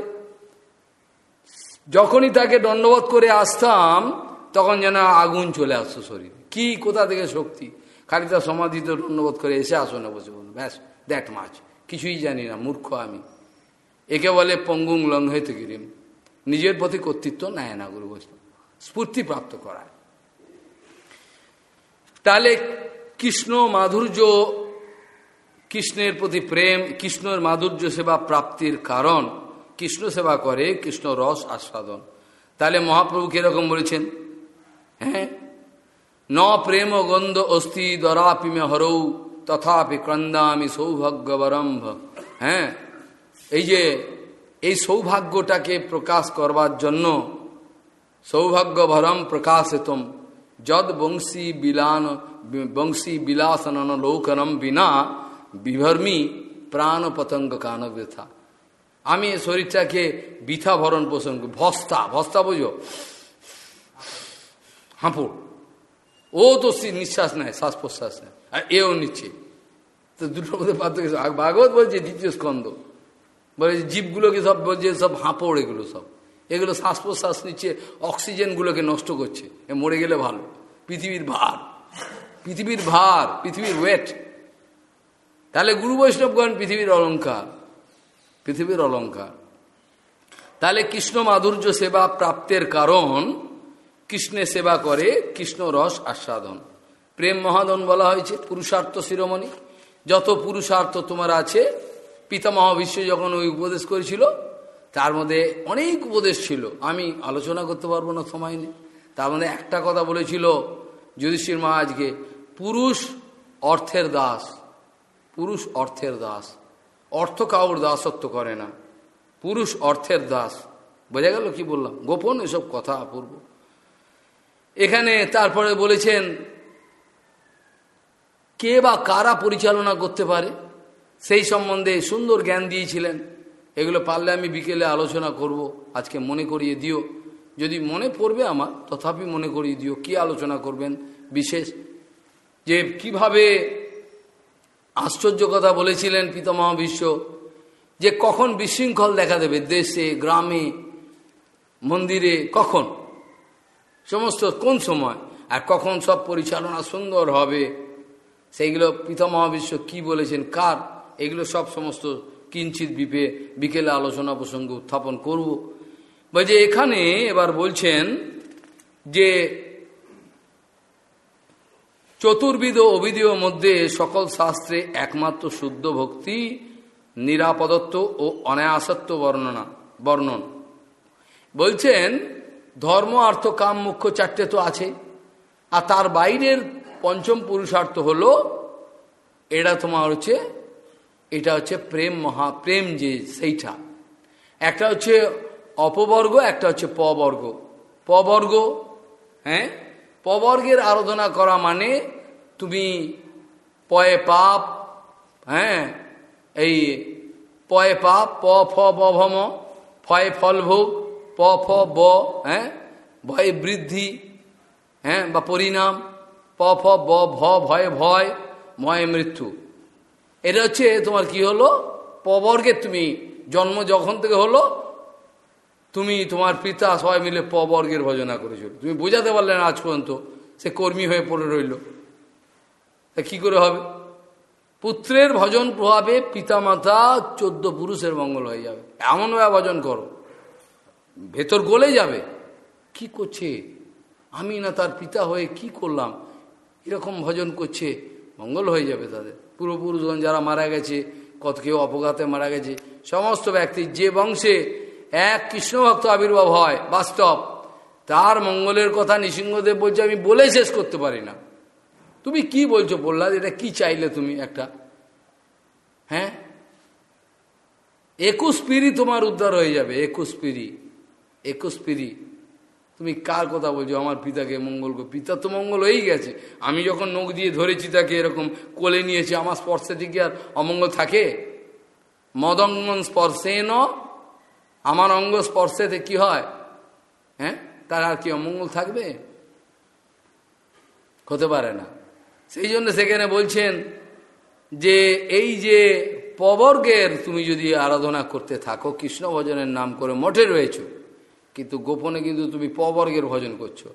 যখনই তাকে দণ্ডবোধ করে আসতাম, তখন যেন আগুন চলে আসতো শরীর। কি, কোথা থেকে শক্তি? খালি তার সমাধিত দণ্ডবোধ করে এসে আসো না বসে বলুন ব্যাস, দ্যাট মাছ। কিছুই জানি না, মূর্খ আমি। একে বলে পঙ্গুং লং হইতে গিরিম নিজের প্রতি কর্তৃত্ব নেয় না, গুরু বৈষ্ণব। স্ফূর্তি প্রাপ্ত করায়। তাহলে কৃষ্ণ মাধুর্য, কৃষ্ণের প্রতি প্রেম, কৃষ্ণের মাধুর্য সেবা প্রাপ্তির কারণ, কৃষ্ণ সেবা করে, কৃষ্ণ রস আস্বাদন। তাহলে মহাপ্রভু কীরকম বলেছেন? হ্যাঁ? ন প্রেম গন্ধ অস্থি দরাপি মে হরৌ, তথাপি ক্রন্দামি সৌভাগ্যবরম্ভ। হ্যাঁ? এই যে, এই সৌভাগ্যটাকে প্রকাশ করবার জন্য সৌভাগ্যভরম প্রকাশিতম যদ বংশী বিলান বংশী বিলাসনন লৌকনম বিনা বিভর্মী প্রাণ পতঙ্গ কান বৃথা আমি শরীরটাকে বৃথা ভরণ পোষণ ভস্তা ভস্তা বুঝো হাঁপুড় ও তো নিঃশ্বাস নেয় শ্বাস প্রশ্বাস নেয় আর এও নিচ্ছে তো দুটোর মধ্যে পার্থক্য ভাগবত বলছে দ্বিতীয় স্কন্ধ বলে জীবগুলোকে সব বলছে সব হাঁপড় এগুলো সব এগুলো শ্বাস প্রশ্বাস নিচ্ছে, অক্সিজেনগুলোকে নষ্ট করছে। এ মরে গেলে ভালো। পৃথিবীর ভার। পৃথিবীর ভার, পৃথিবীর ওয়েট তাহলে গুরু বৈষ্ণবগণ পৃথিবীর অলঙ্কার পৃথিবীর অলঙ্কার তাহলে কৃষ্ণ মাধুর্য সেবা প্রাপ্তের কারণ কৃষ্ণের সেবা করে কৃষ্ণ রস আস্বাদন। প্রেম মহাদন বলা হয়েছে, পুরুষার্থ শিরোমণি। যত পুরুষার্থ তোমার আছে, পিতামহ বিশ্ব যখন ওই উপদেশ করেছিল তার মধ্যে অনেক উপদেশ ছিল। আমি আলোচনা করতে পারব না সময় নেই তার মধ্যে একটা কথা বলেছিল যুধিষ্ঠির মহারাজকে, পুরুষ অর্থের দাস, পুরুষ অর্থের দাস, অর্থ কাউর দাসত্ব করে না, পুরুষ অর্থের দাস। বোঝা গেল কি বললাম? গোপন এসব কথা অপূর্ব। এখানে তারপরে বলেছেন, কে বা কারা পরিচালনা করতে পারে? সেই সম্বন্ধে সুন্দর জ্ঞান দিয়েছিলেন। এগুলো পারলে আমি বিকেলে আলোচনা করব, আজকে মনে করিয়ে দিও। যদি মনে পড়বে আমার, তথাপি মনে করিয়ে দিও, কি আলোচনা করবেন? বিশেষ যে কীভাবে আশ্চর্য কথা বলেছিলেন পিতামহ বিশ্ব যে কখন বিশৃঙ্খল দেখা দেবে দেশে, গ্রামে, মন্দিরে, কখন? সমস্ত কোন সময়? আর কখন সব পরিচালনা সুন্দর হবে? সেইগুলো পিতামহ বিশ্ব কি বলেছেন? কার? এগুলো সব সমস্ত কিঞ্চিত বিপে বিকেলে আলোচনা প্রসঙ্গে উত্থাপন করব। যে এখানে এবার বলছেন যে চতুর্বিধ অবিধীয় মধ্যে সকল শাস্ত্রে একমাত্র শুদ্ধ ভক্তি, নিরাপদত্ব ও অনায়াসত্ব বর্ণনা বর্ণন। বলছেন, ধর্ম আর্থ কাম, মুখ্য চারটে তো আছে। আর তার বাইরের পঞ্চম পুরুষার্থ হলো, এটা তোমার হচ্ছে এটা হচ্ছে প্রেম মহা, প্রেম যে সেইটা। একটা হচ্ছে অপবর্গ, একটা হচ্ছে পবর্গ। পবর্গ হ্যাঁ? পবর্গের আরাধনা করা মানে তুমি পয়ে পাপ হ্যাঁ? এই পয়ে পাপ, প, ফ, ব ভম ফয়ে, ফল, ভোগ, প, ফ, ব হ্যাঁ? ভয়ে, বৃদ্ধি হ্যাঁ? বা পরিণাম, প, ফ, ব, ভ, ভয়ে, ভয়, ময়ে, মৃত্যু। এটা হচ্ছে তোমার কি হলো? পবর্গের তুমি জন্ম যখন থেকে হলো, তুমি তোমার পিতা সবাই মিলে পবর্গের ভজনা করেছিল। তুমি বোঝাতে পারলে না আজ পর্যন্ত, সে কর্মী হয়ে পড়ে রইল। তা কী করে হবে? পুত্রের ভজন প্রভাবে পিতামাতা চোদ্দ পুরুষের মঙ্গল হয়ে যাবে। এমনভাবে ভজন করো। ভেতর গলে যাবে। কি করছে? আমি না তার পিতা হয়ে কি করলাম? এরকম ভজন করছে, মঙ্গল হয়ে যাবে তাদের। পূর্বপুরুষগণ যারা মারা গেছে, কত কেউ অপঘাতে মারা গেছে, সমস্ত ব্যক্তি যে বংশে এক কৃষ্ণ ভক্ত আবির্ভাব হয়, বাস্তব, তার মঙ্গলের কথা নৃসিংহদেব বলছে, আমি বলে শেষ করতে পারি না। তুমি কি বলছো বললা এটা কি চাইলে তুমি একটা? হ্যাঁ? একুশ পিড়ি তোমার উদ্ধার হয়ে যাবে, একুশ পিড়ি একুশ পিড়ি। তুমি কার কথা বলছো? আমার পিতাকে মঙ্গল পিতা তো মঙ্গল হয়েই গেছে। আমি যখন নখ দিয়ে ধরেছি তাকে এরকম কোলে নিয়েছি, আমার স্পর্শে থেকে আর অমঙ্গল থাকে? মদঙ্গন স্পর্শে ন আমার অঙ্গ স্পর্শেতে কি হয়? হ্যাঁ? তার আর কি অমঙ্গল থাকবে? হতে পারে না। সেই জন্য সেখানে বলছেন যে, এই যে পবর্গের তুমি যদি আরাধনা করতে থাকো, কৃষ্ণ ভজনের নাম করে মঠে রয়েছো কিন্তু গোপনে কিন্তু তুমি পবর্গের ভজন করছ।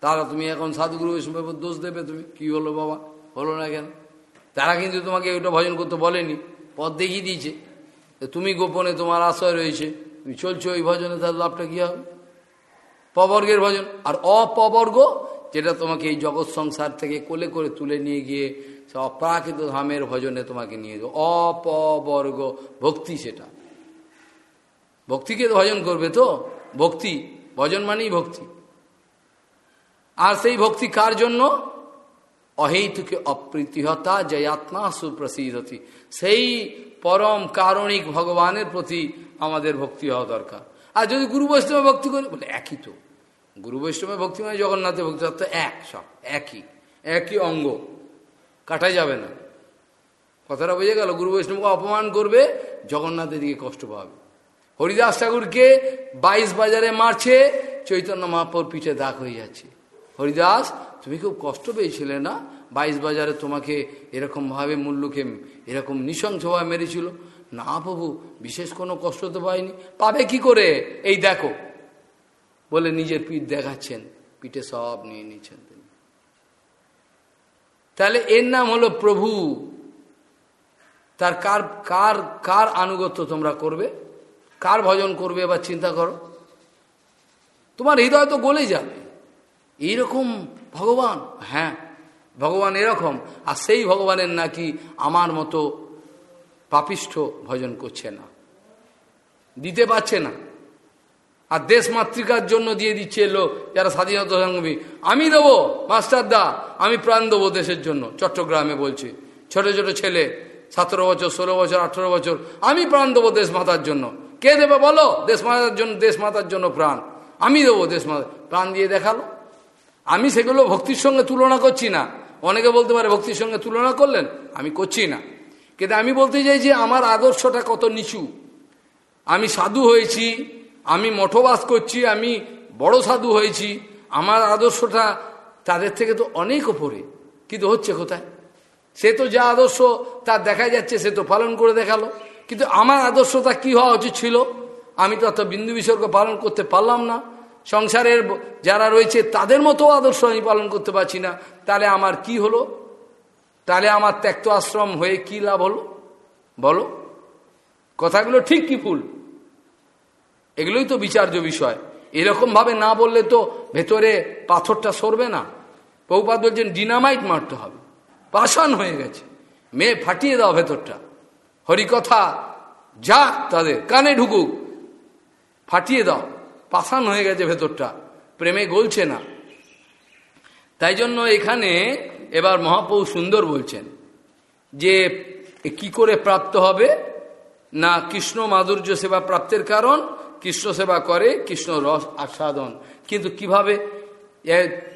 তারা তুমি এখন সাধুগুরু বৈষ্ণব দোষ দেবে তুমি। কি হলো বাবা? হলো না কেন? তারা কিন্তু তোমাকে ওইটা ভজন করতে বলেনি। পথ দেখিয়ে দিয়েছে। তুমি গোপনে তোমার আশ্রয় রয়েছে। তুমি চলছো ওই ভজনে তার লাভটা কী হবে? পবর্গের ভজন। আর অপবর্গ, যেটা তোমাকে এই জগৎ সংসার থেকে কোলে করে তুলে নিয়ে গিয়ে সে অপ্রাকৃত ধামের ভজনে তোমাকে নিয়ে যাও অপবর্গ, ভক্তি সেটা। ভক্তিকে ভজন করবে তো? ভক্তি, ভজন মানেই ভক্তি। আর সেই ভক্তি কার জন্য? অহেতুকে অপ্রীতিহতা জয়াত্মা সুপ্রসিদ্ধতি সেই পরম কারণিক ভগবানের প্রতি আমাদের ভক্তি হওয়া দরকার। আর যদি গুরু বৈষ্ণবে ভক্তি করি, বলে একই তো। গুরু বৈষ্ণবের ভক্তি মানে জগন্নাথের ভক্তি তো এক সব, একই একই অঙ্গ। কাটা যাবে না। কথাটা বুঝে গেল, গুরু বৈষ্ণবকে অপমান করবে, জগন্নাথের দিকে কষ্ট পাবে। হরিদাস ঠাকুরকে বাইশ বাজারে মারছে, চৈতন্য মহাপর পিঠে দাগ হয়ে যাচ্ছে। হরিদাস, তুমি খুব কষ্ট পেয়েছিলে না? বাইশ বাজারে তোমাকে এরকমভাবে মূল্যকে এরকম নৃশংসভাবে মেরেছিল? না প্রভু, বিশেষ কোনো কষ্ট তো পাইনি। পাবে কি করে? এই দেখো। বলে নিজের পিঠ দেখাচ্ছেন, পিঠে সব নিয়ে নিচ্ছেন তিনি। তাহলে এর নাম হলো প্রভু। তার কার কার কার আনুগত্য তোমরা করবে? কার ভজন করবে এবার চিন্তা করো। তোমার হৃদয় তো গলে যাবে। এইরকম ভগবান? হ্যাঁ ভগবান এরকম। আর সেই ভগবানের নাকি আমার মতো পাপিষ্ঠ ভজন করছে না। দিতে পারছে না। আর দেশ মাতৃকার জন্য দিয়ে দিচ্ছে লোক যারা স্বাধীনতা সংগ্রামী। আমি দেবো, মাস্টার দা, আমি প্রাণ দেবো দেশের জন্য, চট্টগ্রামে বলছে। ছোট ছোট ছেলে, সতেরো বছর, ষোলো বছর, আঠেরো বছর, আমি প্রাণ দেবো দেশ মাতার জন্য। কে দেবে বলো? দেশ মাতার জন্য দেশ মাতার জন্য প্রাণ। আমি দেবো দেশ মাতা প্রাণ দিয়ে দেখাল। আমি সেগুলো ভক্তির সঙ্গে তুলনা করছি না। অনেকে বলতে পারে ভক্তির সঙ্গে তুলনা করলেন। আমি করছি না। কিন্তু আমি বলতে চাই যে আমার আদর্শটা কত নিচু। আমি সাধু হয়েছি, আমি মঠবাস করছি, আমি বড় সাধু হয়েছি। আমার আদর্শটা তাদের থেকে তো অনেক ওপরে। কিন্তু হচ্ছে কোথায়? সে তো যা আদর্শ, তার দেখা যাচ্ছে, সে তো পালন করে দেখাল। কিন্তু আমার আদর্শটা কি হওয়া উচিত ছিল? আমি তো অত বিন্দু বিসর্গ পালন করতে পারলাম না। সংসারের যারা রয়েছে, তাদের মতো আদর্শ আমি পালন করতে পারছি না। তাহলে আমার কি হলো? তাহলে আমার ত্যক্ত আশ্রম হয়ে কি লাভ হলো? বলো। কথাগুলো ঠিক কি ভুল? এগুলোই তো বিচার্য বিষয়। এরকমভাবে না বললে তো ভেতরে পাথরটা সরবে না। বহুপাত বলছেন ডিনামাইট মারতে হবে। পাষাণ হয়ে গেছে। মেয়ে ফাটিয়ে দাও ভেতরটা। হরিকথা যাক তাদের কানে ঢুকুক। ফাটিয়ে দাও, পাষাণ হয়ে গেছে ভেতরটা, প্রেমে গলছে না। তাই জন্য এখানে এবার মহাপ্রভু সুন্দর বলছেন যে কি করে প্রাপ্ত হবে? না, কৃষ্ণ মাধুর্য সেবা প্রাপ্তের কারণ, কৃষ্ণ সেবা করে, কৃষ্ণ রস আস্বাদন। কিন্তু কীভাবে?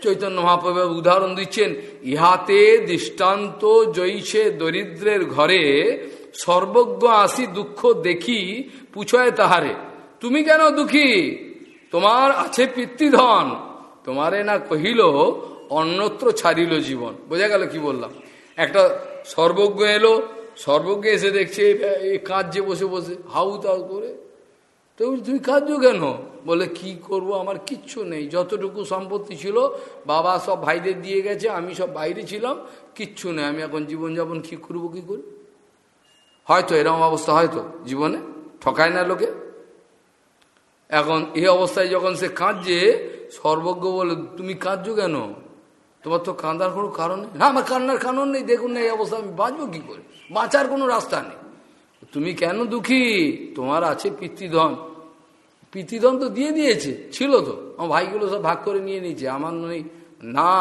চৈতন্য মহাপ্রভু উদাহরণ দিচ্ছেন, ইহাতে দৃষ্টান্ত জৈছে দরিদ্রের ঘরে সর্বজ্ঞ আসি দুঃখ দেখি পুছয় তাহারে। তুমি কেন দুঃখী? তোমার আছে পিতৃধন। তোমারে না কহিল, অন্যত্র ছাড়িল জীবন। বোঝা গেল কি বললাম? একটা সর্বজ্ঞ এলো, সর্বজ্ঞ এসে দেখছে কাঁদছে, বসে বসে, হাউ তাউ করে। তো তুই কাঁদছো কেন? বলে, কি করব? আমার কিচ্ছু নেই। যতটুকু সম্পত্তি ছিল, বাবা সব ভাইদের দিয়ে গেছে, আমি সব বাইরে ছিলাম, কিচ্ছু নেই। আমি এখন জীবনযাপন কি করব, কি করি? হয়তো এরকম অবস্থা হয়তো জীবনে, ঠকায় না লোকে। এখন এই অবস্থায় যখন সে কাঁদছে, সর্বজ্ঞ বলে, তুমি কাঁদছো কেন? তোমার তো কাঁদার কোনো কারণ নেই। হ্যাঁ আমার কান্নার কারণ নেই, দেখুন না এই অবস্থা, আমি বাঁচবো কী করে? বাঁচার কোনো রাস্তা নেই। তুমি কেন দুঃখী? তোমার আছে পিতৃধন। পিতৃধন তো দিয়ে দিয়েছে, ছিল তো। আমার ভাইগুলো সব ভাগ করে নিয়ে নিয়েছে, আমার নেই। না,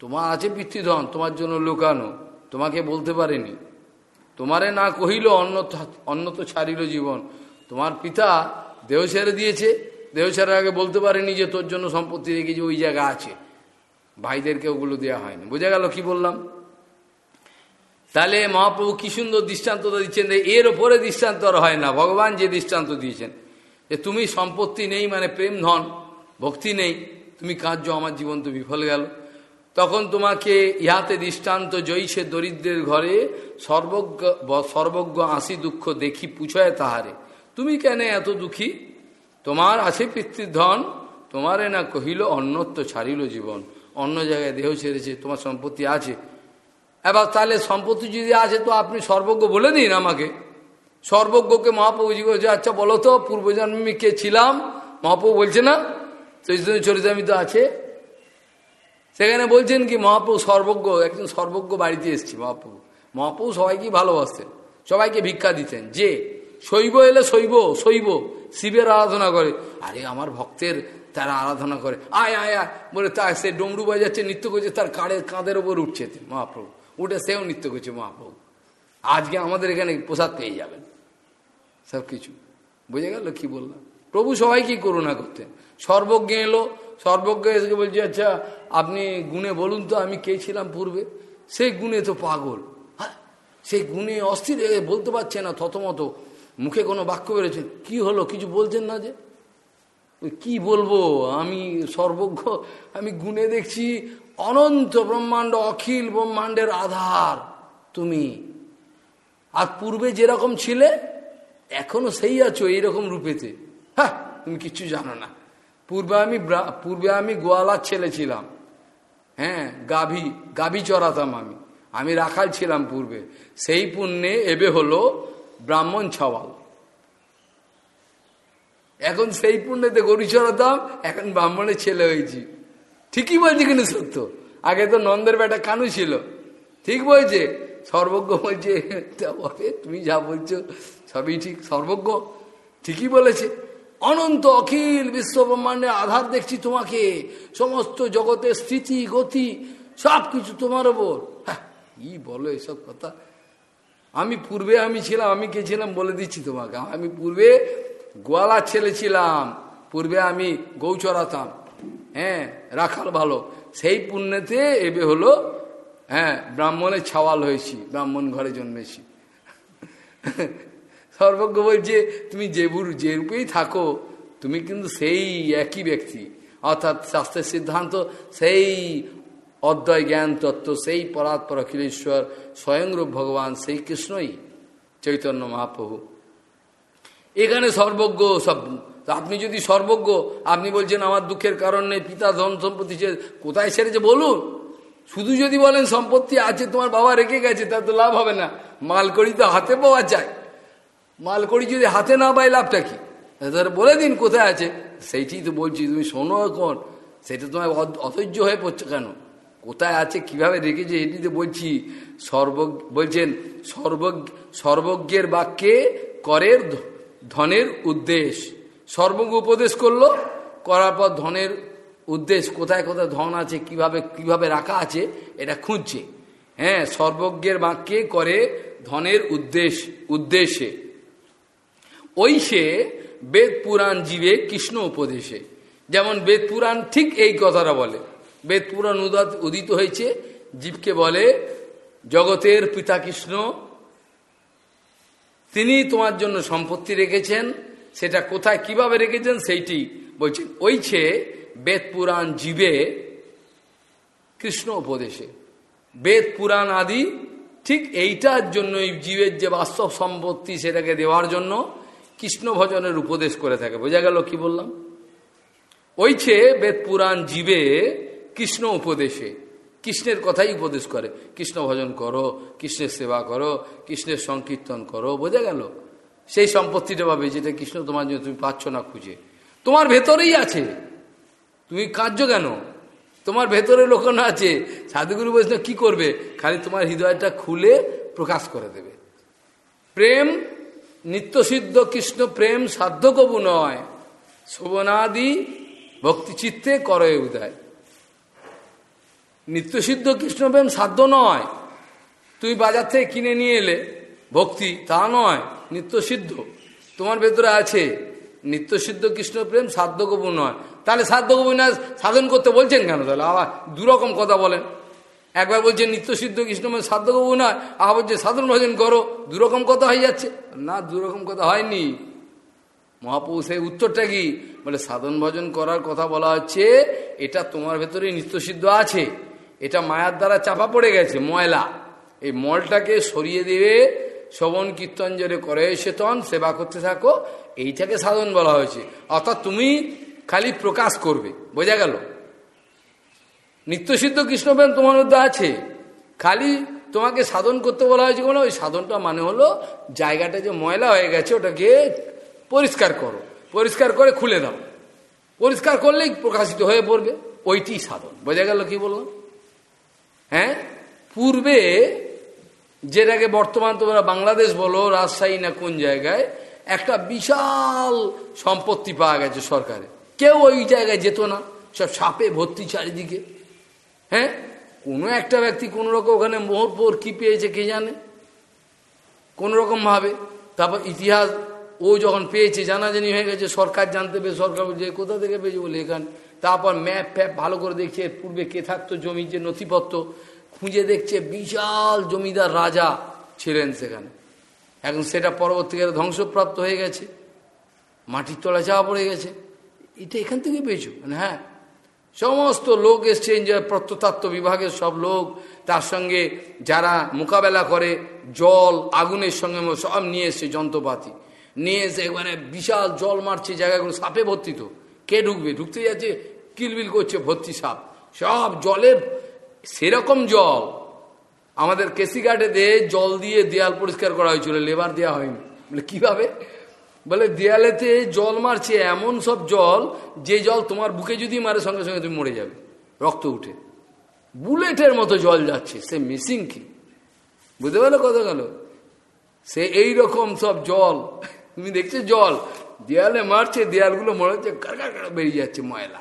তোমার আছে পিতৃধন, তোমার জন্য লুকানো, তোমাকে বলতে পারেনি। তোমারে না কহিল অন্য অন্য তো ছাড়িল জীবন। তোমার পিতা দেহ ছেড়ে দিয়েছে। দেহ ছেড়ে আগে বলতে পারেনি যে তোর জন্য সম্পত্তি রেখেছে ওই জায়গা আছে। ভাইদেরকে ওগুলো দেওয়া হয়নি। বোঝা গেল কি বললাম? তাহলে মহাপ্রভু কি সুন্দর দৃষ্টান্ত দিচ্ছেন এর ওপরে দৃষ্টান্ত আর হয় না। ভগবান যে দৃষ্টান্ত দিয়েছেন যে তুমি সম্পত্তি নেই মানে প্রেম ধন, ভক্তি নেই। তুমি কার্য আমার জীবন তো বিফল গেল। তখন তোমাকে ইহাতে দৃষ্টান্ত জয়ীছে দরিদ্রের ঘরে, সর্বজ্ঞ সর্বজ্ঞ আসি দুঃখ দেখি পুছয় তাহারে। তুমি কেন এত দুঃখী? তোমার আছে পিতৃধন, তোমারে না কহিল অন্যত্ব ছাড়িল জীবন। অন্য জায়গায় দেহ ছেড়েছে, তোমার সম্পত্তি আছে। এবার তাহলে সম্পত্তি যদি আছে তো আপনি সর্বজ্ঞ বলে দিন আমাকে। সর্বজ্ঞকে মহাপ্রভু বলছে আচ্ছা বলো তো, পূর্বজন্মে কে ছিলাম? মহাপ্রভু বলছে, না চৈতন্য চরিতামিত আছে। সেখানে বলছেন কি, মহাপ্রভু সর্বজ্ঞ, একজন সর্বজ্ঞ বাড়িতে এসছি মহাপ্রভু। মহাপ্রভু সবাইকে ভালোবাসতেন সবাইকে ভিক্ষা দিতেন। যে, শৈব এলে শৈব শৈব, শিবের আরাধনা করে। আরে, আমার ভক্তের তারা আরাধনা করে। আয় আয় আয়, বলে তা সে ডমরু বাজাচ্ছে, নৃত্য করছে, তার কাড়ে কাঁধের ওপর উঠছে। মহাপ্রভু, উঠে সেও নৃত্য করছে মহাপ্রভু। আজকে আমাদের এখানে প্রসাদ পেয়ে যাবেন। সব কিছু বুঝে গেল কি বললাম? প্রভু সবাইকে করুণা করতেন। সর্বজ্ঞ এলো সর্বজ্ঞ এসে বলছে আচ্ছা আপনি গুণে বলুন তো, আমি কে ছিলাম পূর্বে? সেই গুণে তো পাগল। হ্যাঁ সেই গুণে অস্থির বলতে পারছে না থতমত। মুখে কোনো বাক্য বেরোছে কি হলো, কিছু বলছেন না যে? কি বলব, আমি সর্বজ্ঞ, আমি গুণে দেখছি অনন্ত ব্রহ্মাণ্ড, অখিল ব্রহ্মাণ্ডের আধার, তুমি। আর পূর্বে যেরকম ছিলে, এখনও সেই আছো, এইরকম রূপেতে? হ্যাঁ তুমি কিচ্ছু জানো না। পূর্বে আমি পূর্বে আমি গোয়ালার ছেলে ছিলাম। হ্যাঁ গাভী গাভী চড়াতাম আমি। আমি রাখাল ছিলাম পূর্বে। সেই পুণ্যে এবে হলো ব্রাহ্মণ ছাওয়াল। এখন সেই পুণ্যেতে গরু চড়াতাম, এখন ব্রাহ্মণের ছেলে হয়েছি। ঠিকই বলছি কিন্তু সত্য। আগে তো নন্দের বেটা কানু ছিল। ঠিক বলছে? সর্বজ্ঞ বলছে তুমি যা বলছো, সবই ঠিক, সর্বজ্ঞ। ঠিকই বলেছে। অনন্ত অখিল বিশ্ব ব্রহ্মাণ্ডের আধার দেখছি তোমাকে। সমস্ত জগতের স্থিতি, গতি সব কিছু তোমার ওপর। হ্যাঁ ই বলো এসব কথা? আমি পূর্বে আমি ছিলাম, আমি কে ছিলাম বলে দিচ্ছি তোমাকে। আমি পূর্বে গোয়ালার ছেলে ছিলাম, পূর্বে আমি গৌ চড়াতাম হ্যাঁ রাখাল ভালো। সেই পুণ্যতে এবে হলো হ্যাঁ ব্রাহ্মণের ছাওয়াল হয়েছি, ব্রাহ্মণ ঘরে জন্মেছি। সর্বজ্ঞ বলছে তুমি যে যে রূপেই থাকো, তুমি কিন্তু সেই একই ব্যক্তি। অর্থাৎ শাস্ত্রের সিদ্ধান্ত, সেই অদ্বয় জ্ঞান তত্ত্ব, সেই পরাৎপর অখিলেশ্বর স্বয়ংরূপ ভগবান, সেই কৃষ্ণই চৈতন্য মহাপ্রভু। এখানে সর্বজ্ঞ সব, আপনি যদি সর্বজ্ঞ, আপনি বলছেন আমার দুঃখের কারণ পিতা ধন সম্পত্তি সে কোথায় সেরেছে বলুন। শুধু যদি বলেন সম্পত্তি আছে, তোমার বাবা রেখে গেছে তা তো লাভ হবে না। মাল করি তো হাতে পাওয়া যায়। মাল করি যদি হাতে না পাই লাভটা কি? তাহলে বলে দিন কোথায় আছে। সেইটি তো বলছি, তুমি শোনো এখন। সেটা তোমার অধৈর্য হয়ে পড়ছে কেন? কোথায় আছে, কীভাবে রেখেছে এটিতে বলছি। সর্ব, বলছেন সর্ব সর্বজ্ঞের বাক্যে করের ধনের উদ্দেশ্য সর্বজ্ঞ উপদেশ করল, করার পর ধনের উদ্দেশ্য কোথায় কোথায় ধন আছে, কীভাবে কীভাবে রাখা আছে, এটা খুঁজছে। হ্যাঁ সর্বজ্ঞের বাক্যে করে ধনের উদ্দেশ্য উদ্দেশ্যে সে বেদ পুরাণ জীবে কৃষ্ণ উপদেশে। যেমন বেদ পুরাণ ঠিক এই কথাটা বলে। বেদ পুরাণ উদাত উদিত হয়েছে, জীবকে বলে, জগতের পিতা কৃষ্ণ, তিনি তোমার জন্য সম্পত্তি রেখেছেন, সেটা কোথায় কীভাবে রেখেছেন সেইটি বলছেন ওইছে বেদ পুরাণ জীবে কৃষ্ণ উপদেশে। বেদ পুরাণ আদি ঠিক এইটার জন্যই জীবের যে বাস্তব সম্পত্তি সেটাকে দেওয়ার জন্য কৃষ্ণ ভজনের উপদেশ করে থাকে। বোঝা গেল কি বললাম? ওইছে বেদ পুরাণ জীবে কৃষ্ণ উপদেশে। কৃষ্ণের কথাই উপদেশ করে। কৃষ্ণ ভজন করো, কৃষ্ণের সেবা করো, কৃষ্ণের সংকীর্তন করো। বোঝা গেল? সেই সম্পত্তিটা পাবে যেটা কৃষ্ণ তোমার জন্য তুমি পাচ্ছ না খুঁজে। তোমার ভেতরেই আছে। তুমি কার্য কেন? তোমার ভেতরে লোকন আছে। সাধুগুরু বৈষ্ণব কি করবে? খালি তোমার হৃদয়টা খুলে প্রকাশ করে দেবে। প্রেম নিত্যসিদ্ধ কৃষ্ণ প্রেম সাধ্য কবু নয়। শোভনাদি ভক্তিচিত্তে করে উদয়। নিত্যসিদ্ধ কৃষ্ণপ্রেম সাধ্য নয়। তুই বাজার থেকে কিনে নিয়ে এলে ভক্তি তা নয়, নিত্যসিদ্ধ। তোমার ভেতরে আছে, নিত্যসিদ্ধ সাধ্য কবু নয়। তাহলে সাধ্য কবু না সাধন করতে বলছেন কেন? তাহলে আবার দুরকম কথা বলেন। একবার বলছেন নিত্যসিদ্ধ কৃষ্ণপ্রেম সাধ্য কবু নয়। আবার বলছে, সাধন ভজন করো। দুরকম কথা হয়ে যাচ্ছে। না, দুরকম কথা হয়নি। মহাপুরুষ সেই উত্তরটা কি? বলে, সাধন ভজন করার কথা বলা হচ্ছে, এটা তোমার ভেতরে নিত্যসিদ্ধ আছে। এটা মায়ার দ্বারা চাপা পড়ে গেছে, ময়লা। এই মলটাকে সরিয়ে দেবে, শ্রবণ কীর্তন জোরে করে সেতন সেবা করতে থাকো। এইটাকে সাধন বলা হয়েছে। অর্থাৎ তুমি খালি প্রকাশ করবে। বোঝা গেল? নিত্যসিদ্ধ কৃষ্ণপ্রেম তোমার মধ্যে আছে। খালি তোমাকে সাধন করতে বলা হয়েছে কোনো? ওই সাধনটা মানে হলো জায়গাটা যে ময়লা হয়ে গেছে, ওটাকে পরিষ্কার করো। পরিষ্কার করে খুলে দাও। পরিষ্কার করলেই প্রকাশিত হয়ে পড়বে। ওইটি সাধন। বোঝা গেল কি বললাম? হ্যাঁ? পূর্বে যেটাকে বর্তমান তোমরা বাংলাদেশ বলো, রাজশাহী না কোন জায়গায়, একটা বিশাল সম্পত্তি পাওয়া গেছে সরকারে। কেউ ওই জায়গায় যেত না। সব সাপে ভর্তি চারিদিকে। হ্যাঁ? কোনো একটা ব্যক্তি কোনো রকম ওখানে মোহর পোর কী পেয়েছে কে জানে? কোন রকম ভাবে। তারপর ইতিহাস, ও যখন পেয়েছে, জানাজানি হয়ে গেছে, সরকার জানতে পেরে সরকার বলছে কোথা থেকে পেয়েছে? বলে, এখানে। তারপর ম্যাপ ফ্যাপ ভালো করে দেখছে পূর্বে কে থাকতো, জমির যে নথিপত্র, খুঁজে দেখছে বিশাল জমিদার রাজা ছিলেন সেখানে। এখন সেটা পরবর্তীকালে ধ্বংসপ্রাপ্ত হয়ে গেছে। মাটির তলা চাওয়া পড়ে গেছে। এটা এখান থেকে পেয়েছ? হ্যাঁ। সমস্ত লোক এসছেন এনজয়, প্রত্নতাত্ত্ব বিভাগের সব লোক, তার সঙ্গে যারা মোকাবেলা করে, জল, আগুনের সঙ্গে সব নিয়ে এসছে যন্ত্রপাতি। নিয়ে এসে মানে বিশাল জল মারছে, জায়গাগুলো সাপে ভর্তি তো। কে ঢুকবে? ঢুকতে যাচ্ছে কিলবিল করছে ভর্তি সাপ। সব জলের সেরকম জল। আমাদের কেসিঘাটে দিয়ে জল দিয়ে দেয়াল পরিষ্কার করা হয়েছিল, লেবার দেওয়া হয়নি। বলে, কীভাবে? বলে, দেয়ালেতে জল মারছে, এমন সব জল, যে জল তোমার বুকে যদি মারে, সঙ্গে সঙ্গে তুমি মরে যাবে, রক্ত উঠে। বুলেটের মতো জল যাচ্ছে, সে মিসিং কি? বুঝতে পারল কত গেল? সে এই রকম সব জল, তুমি দেখছ জল, দেয়ালে মারছে, দেয়ালগুলো মনে হচ্ছে কার বেরিয়ে যাচ্ছে ময়লা।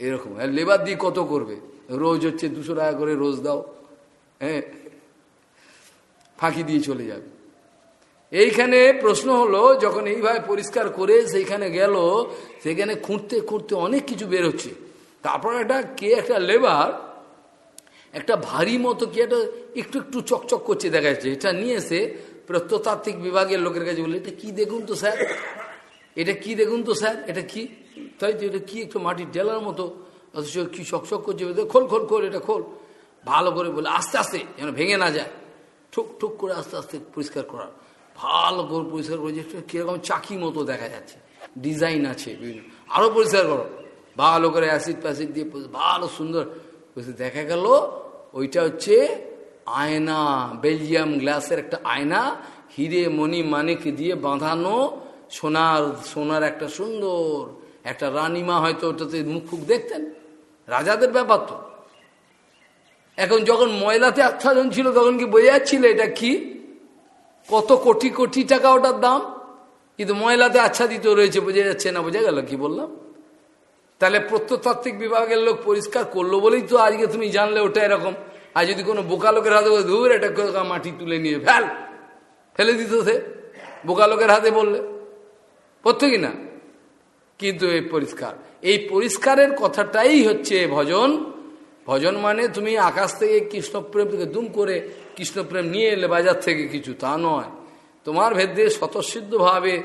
এরকম হ্যাঁ লেবার দিয়ে কত করবে? রোজ হচ্ছে দুশো টাকা করে রোজ দাও হ্যাঁ ফাঁকি দিয়ে চলে যাবে। এইখানে প্রশ্ন হলো, যখন এইভাবে পরিষ্কার করে সেইখানে গেল সেখানে খুঁড়তে খুঁড়তে অনেক কিছু বেরোচ্ছে তারপর একটা কে, একটা লেবার, একটা ভারী মতো কি একটা একটু একটু চকচক করছে দেখা যাচ্ছে। এটা নিয়ে এসে প্রত্নতাত্ত্বিক বিভাগের লোকের কাছে বলে এটা কি দেখুন তো স্যার? এটা কি দেখুন তো স্যার? এটা কি? তাই তো এটা কি একটু মাটির ডেলার মতো? অথচ কি চকচক করছে খোল খোল খোল, এটা খোল। ভালো করে বলে, আস্তে আস্তে, যেন ভেঙে না যায়। ঠুক ঠুক করে আস্তে আস্তে পরিষ্কার করা ভালো করে পরিষ্কার করে কীরকম চাকি মতো দেখা যাচ্ছে। ডিজাইন আছে বিভিন্ন। আরও পরিষ্কার করো। ভালো করে অ্যাসিড ফ্যাসিড দিয়ে ভালো সুন্দর দেখা গেল, ওইটা হচ্ছে আয়না, বেলজিয়াম গ্লাসের একটা আয়না, হিরে মণি মানিক দিয়ে বাঁধানো সোনার সোনার একটা সুন্দর। একটা রানীমা হয়তো ওটাতে মুখ ফুক দেখতেন। রাজাদের ব্যাপার তো। এখন যখন ময়লাতে আচ্ছাদন ছিল, তখন কি বোঝা যাচ্ছিল এটা কি? কত কোটি কোটি টাকা ওটার দাম? কিন্তু ময়লাতে আচ্ছাদিত রয়েছে, বোঝা যাচ্ছে না, বোঝা গেল কি বললাম? তাহলে প্রত্নতাত্ত্বিক বিভাগের লোক পরিষ্কার করল বলেই তো আজকে তুমি জানলে ওটা এরকম। আর যদি কোনো বোকা লোকের হাতে দূর এটা মাটি তুলে নিয়ে, ফেল! ফেলে দিত সে। বোকা লোকের হাতে বললে। প্রত্যেকই না? কিন্তু এই পরিষ্কার। এই পরিষ্কারের কথাটাই হচ্ছে ভজন। ভজন মানে তুমি আকাশ থেকে কৃষ্ণপ্রেম থেকে দুম করে কৃষ্ণপ্রেম নিয়ে এলে বাজার থেকে কিছু, তা নয়। তোমার ভেদে স্বতঃসিদ্ধভাবে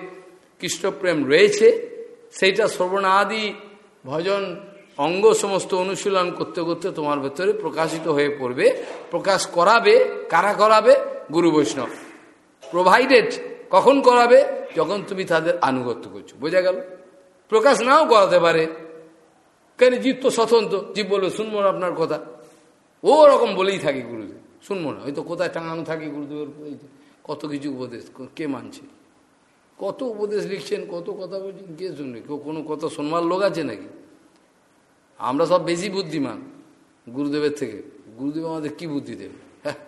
কৃষ্ণপ্রেম রয়েছে, সেইটা শ্রবণাদি ভজন অঙ্গ সমস্ত অনুশীলন করতে করতে তোমার ভেতরে প্রকাশিত হয়ে পড়বে, প্রকাশ করাবে, কারা করাবে? গুরু বৈষ্ণব। প্রোভাইডেড কখন করাবে? যখন তুমি তাদের আনুগত্য করছ। বোঝা গেল? প্রকাশ নাও করাতে পারে। কেন জীব তো স্বতন্ত্র? জীব বলবে শুনব আপনার কথা। ও রকম বলেই থাকে গুরুদেব। শুনব না। হয়তো কোথায় টাঙানো থাকে গুরুদেবের কত কিছু উপদেশ, কে মানছে? কত উপদেশ লিখছেন, কত কথা বলছেন, কে শুনবে? কেউ কোনো কথা শোনবার লোক আছে নাকি? আমরা সব বেশি বুদ্ধিমান গুরুদেবের থেকে। গুরুদেব আমাদের কি বুদ্ধি দেবে? হ্যাঁ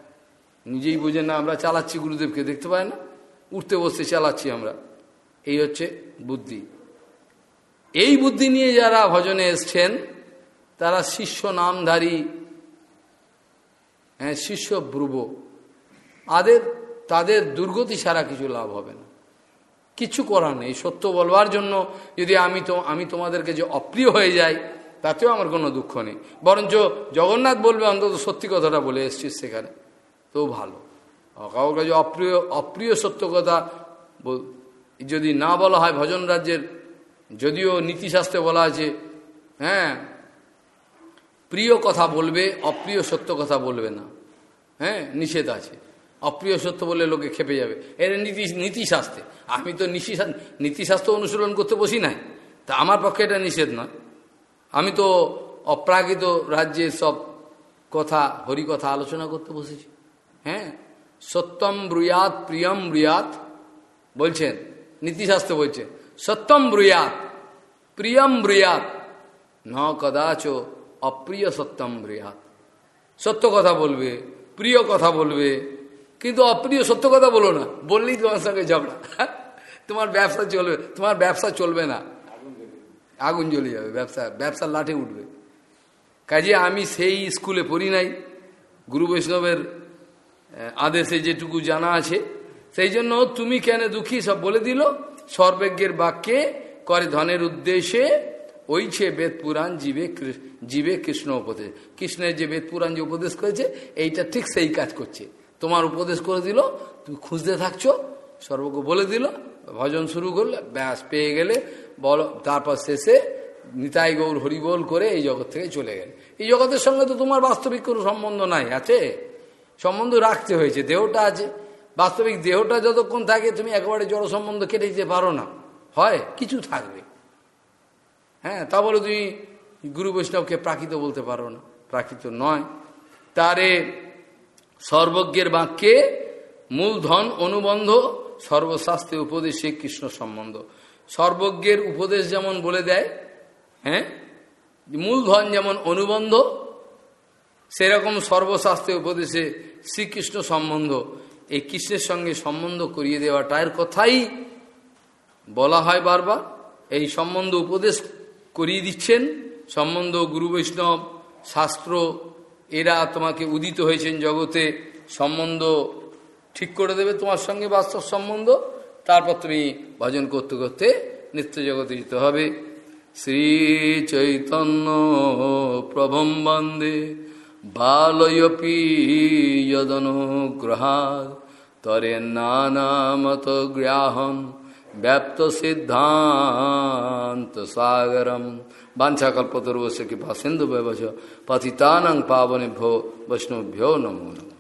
নিজেই বোঝেন না, আমরা চালাচ্ছি গুরুদেবকে, দেখতে পাই না? উঠতে বসতে চালাচ্ছি আমরা। এই হচ্ছে বুদ্ধি। এই বুদ্ধি নিয়ে যারা ভজনে এসছেন, তারা শিষ্য নামধারী হ্যাঁ শিষ্য ব্রুব আদের, তাদের দুর্গতি ছাড়া কিছু লাভ হবে না। কিছু করার নেই। সত্য বলবার জন্য যদি আমি তো, আমি তোমাদেরকে যে অপ্রিয় হয়ে যাই, তাতেও আমার কোনো দুঃখ নেই। বরঞ্চ জগন্নাথ বলবে, অন্তত সত্যি কথাটা বলে এসছিস সেখানে। তো ভালো। কাউর কাছে অপ্রিয় অপ্রিয় সত্য কথা যদি না বলা হয়, ভজন রাজ্যের, যদিও নীতিশাস্ত্রে বলা আছে হ্যাঁ প্রিয় কথা বলবে, অপ্রিয় সত্য কথা বলবে না। হ্যাঁ নিষেধ আছে। অপ্রিয় সত্য বলে লোকে খেপে যাবে। এর নীতি, নীতিশাস্ত্রে। আমি তো নীতিশাস্ত্র অনুশীলন করতে বসি নাই। তা আমার পক্ষে এটা নিষেধ নয়। আমি তো অপ্রাকৃত রাজ্যের সব কথা, হরিকথা আলোচনা করতে বসেছি। হ্যাঁ সত্যম ব্রুয়াত, প্রিয়ম ব্রুয়াত বলছেন, নীতিশাস্ত্র বলছে, সত্যম ব্রুয়াত, প্রিয়ম ব্রুয়াত, ন কদাচ অপ্রিয় সত্যম ব্রুয়াত সত্য কথা বলবে, প্রিয় কথা বলবে, কিন্তু অপ্রিয় সত্য কথা বলো না। বললেই তোমার সঙ্গে ঝগড়া। তোমার ব্যবসা চলবে, তোমার ব্যবসা চলবে না। আগুন জ্বলে যাবে, ব্যবসা, ব্যবসার লাঠে উঠবে। কাজে আমি সেই স্কুলে পড়ি নাই। গুরু বৈষ্ণবের আদেশে যেটুকু জানা আছে, সেই জন্য তুমি কেন দুঃখী সব বলে দিল? সর্বজ্ঞের বাক্যে করে ধনের উদ্দেশ্যে ওইছে বেদ পুরাণ জীবে জীবে কৃষ্ণ উপদেশ। কৃষ্ণের যে বেদ পুরাণ যে উপদেশ করেছে, এইটা ঠিক সেই কাজ করছে। তোমার উপদেশ করে দিল, তুমি খুঁজতে থাকছো, সর্বজ্ঞ বলে দিল, ভজন শুরু করলে, ব্যাস, পেয়ে গেলে, বল, তারপর শেষে নিতাই গৌর হরিবোল করে এই জগৎ থেকে চলে গেলে। এই জগতের সঙ্গে তো তোমার বাস্তবিক কোনো সম্বন্ধ নাই, আছে? সম্বন্ধ রাখতে হয়েছে, দেহটা আছে। বাস্তবিক দেহটা যতক্ষণ থাকে, তুমি একেবারে জড় সম্বন্ধ কেটে দিতে পারো না। হয়, কিছু থাকবে। হ্যাঁ তা বলে তুমি, গুরু বৈষ্ণবকে প্রাকৃত বলতে পারো না। প্রাকৃত নয়। তারে সর্বজ্ঞের বাক্যে মূলধন, অনুবন্ধ, সর্বশাস্ত্রে উপদেশে কৃষ্ণ সম্বন্ধ। সর্বজ্ঞের উপদেশ যেমন বলে দেয় হ্যাঁ মূলধন যেমন অনুবন্ধ, সেরকম সর্বশাস্ত্রে উপদেশে শ্রীকৃষ্ণ সম্বন্ধ। এই কৃষ্ণের সঙ্গে সম্বন্ধ করিয়ে দেওয়াটার কথাই বলা হয় বারবার। এই সম্বন্ধ উপদেশ করিয়ে দিচ্ছেন। সম্বন্ধ গুরু বৈষ্ণব, শাস্ত্র, এরা তোমাকে উদিত হয়েছেন জগতে। সম্বন্ধ ঠিক করে দেবে তোমার সঙ্গে বাস্তব সম্বন্ধ। তারপর তুমি ভজন করতে করতে নিত্য জগতে যেতে হবে। শ্রী চৈতন্য প্রভম বন্দে বালয়পি যদনুগ্রহাদ তরে নানামত গ্রাহম। ব্যাপ্ত সিদ্ধান্ত সাগরম বাঞ্ছাকল্পতর্বশ কৃপা সিন্ধু ব্যবচ পতিতানং পাবনেভ্যো বৈষ্ণবভ্যো নমো নমঃ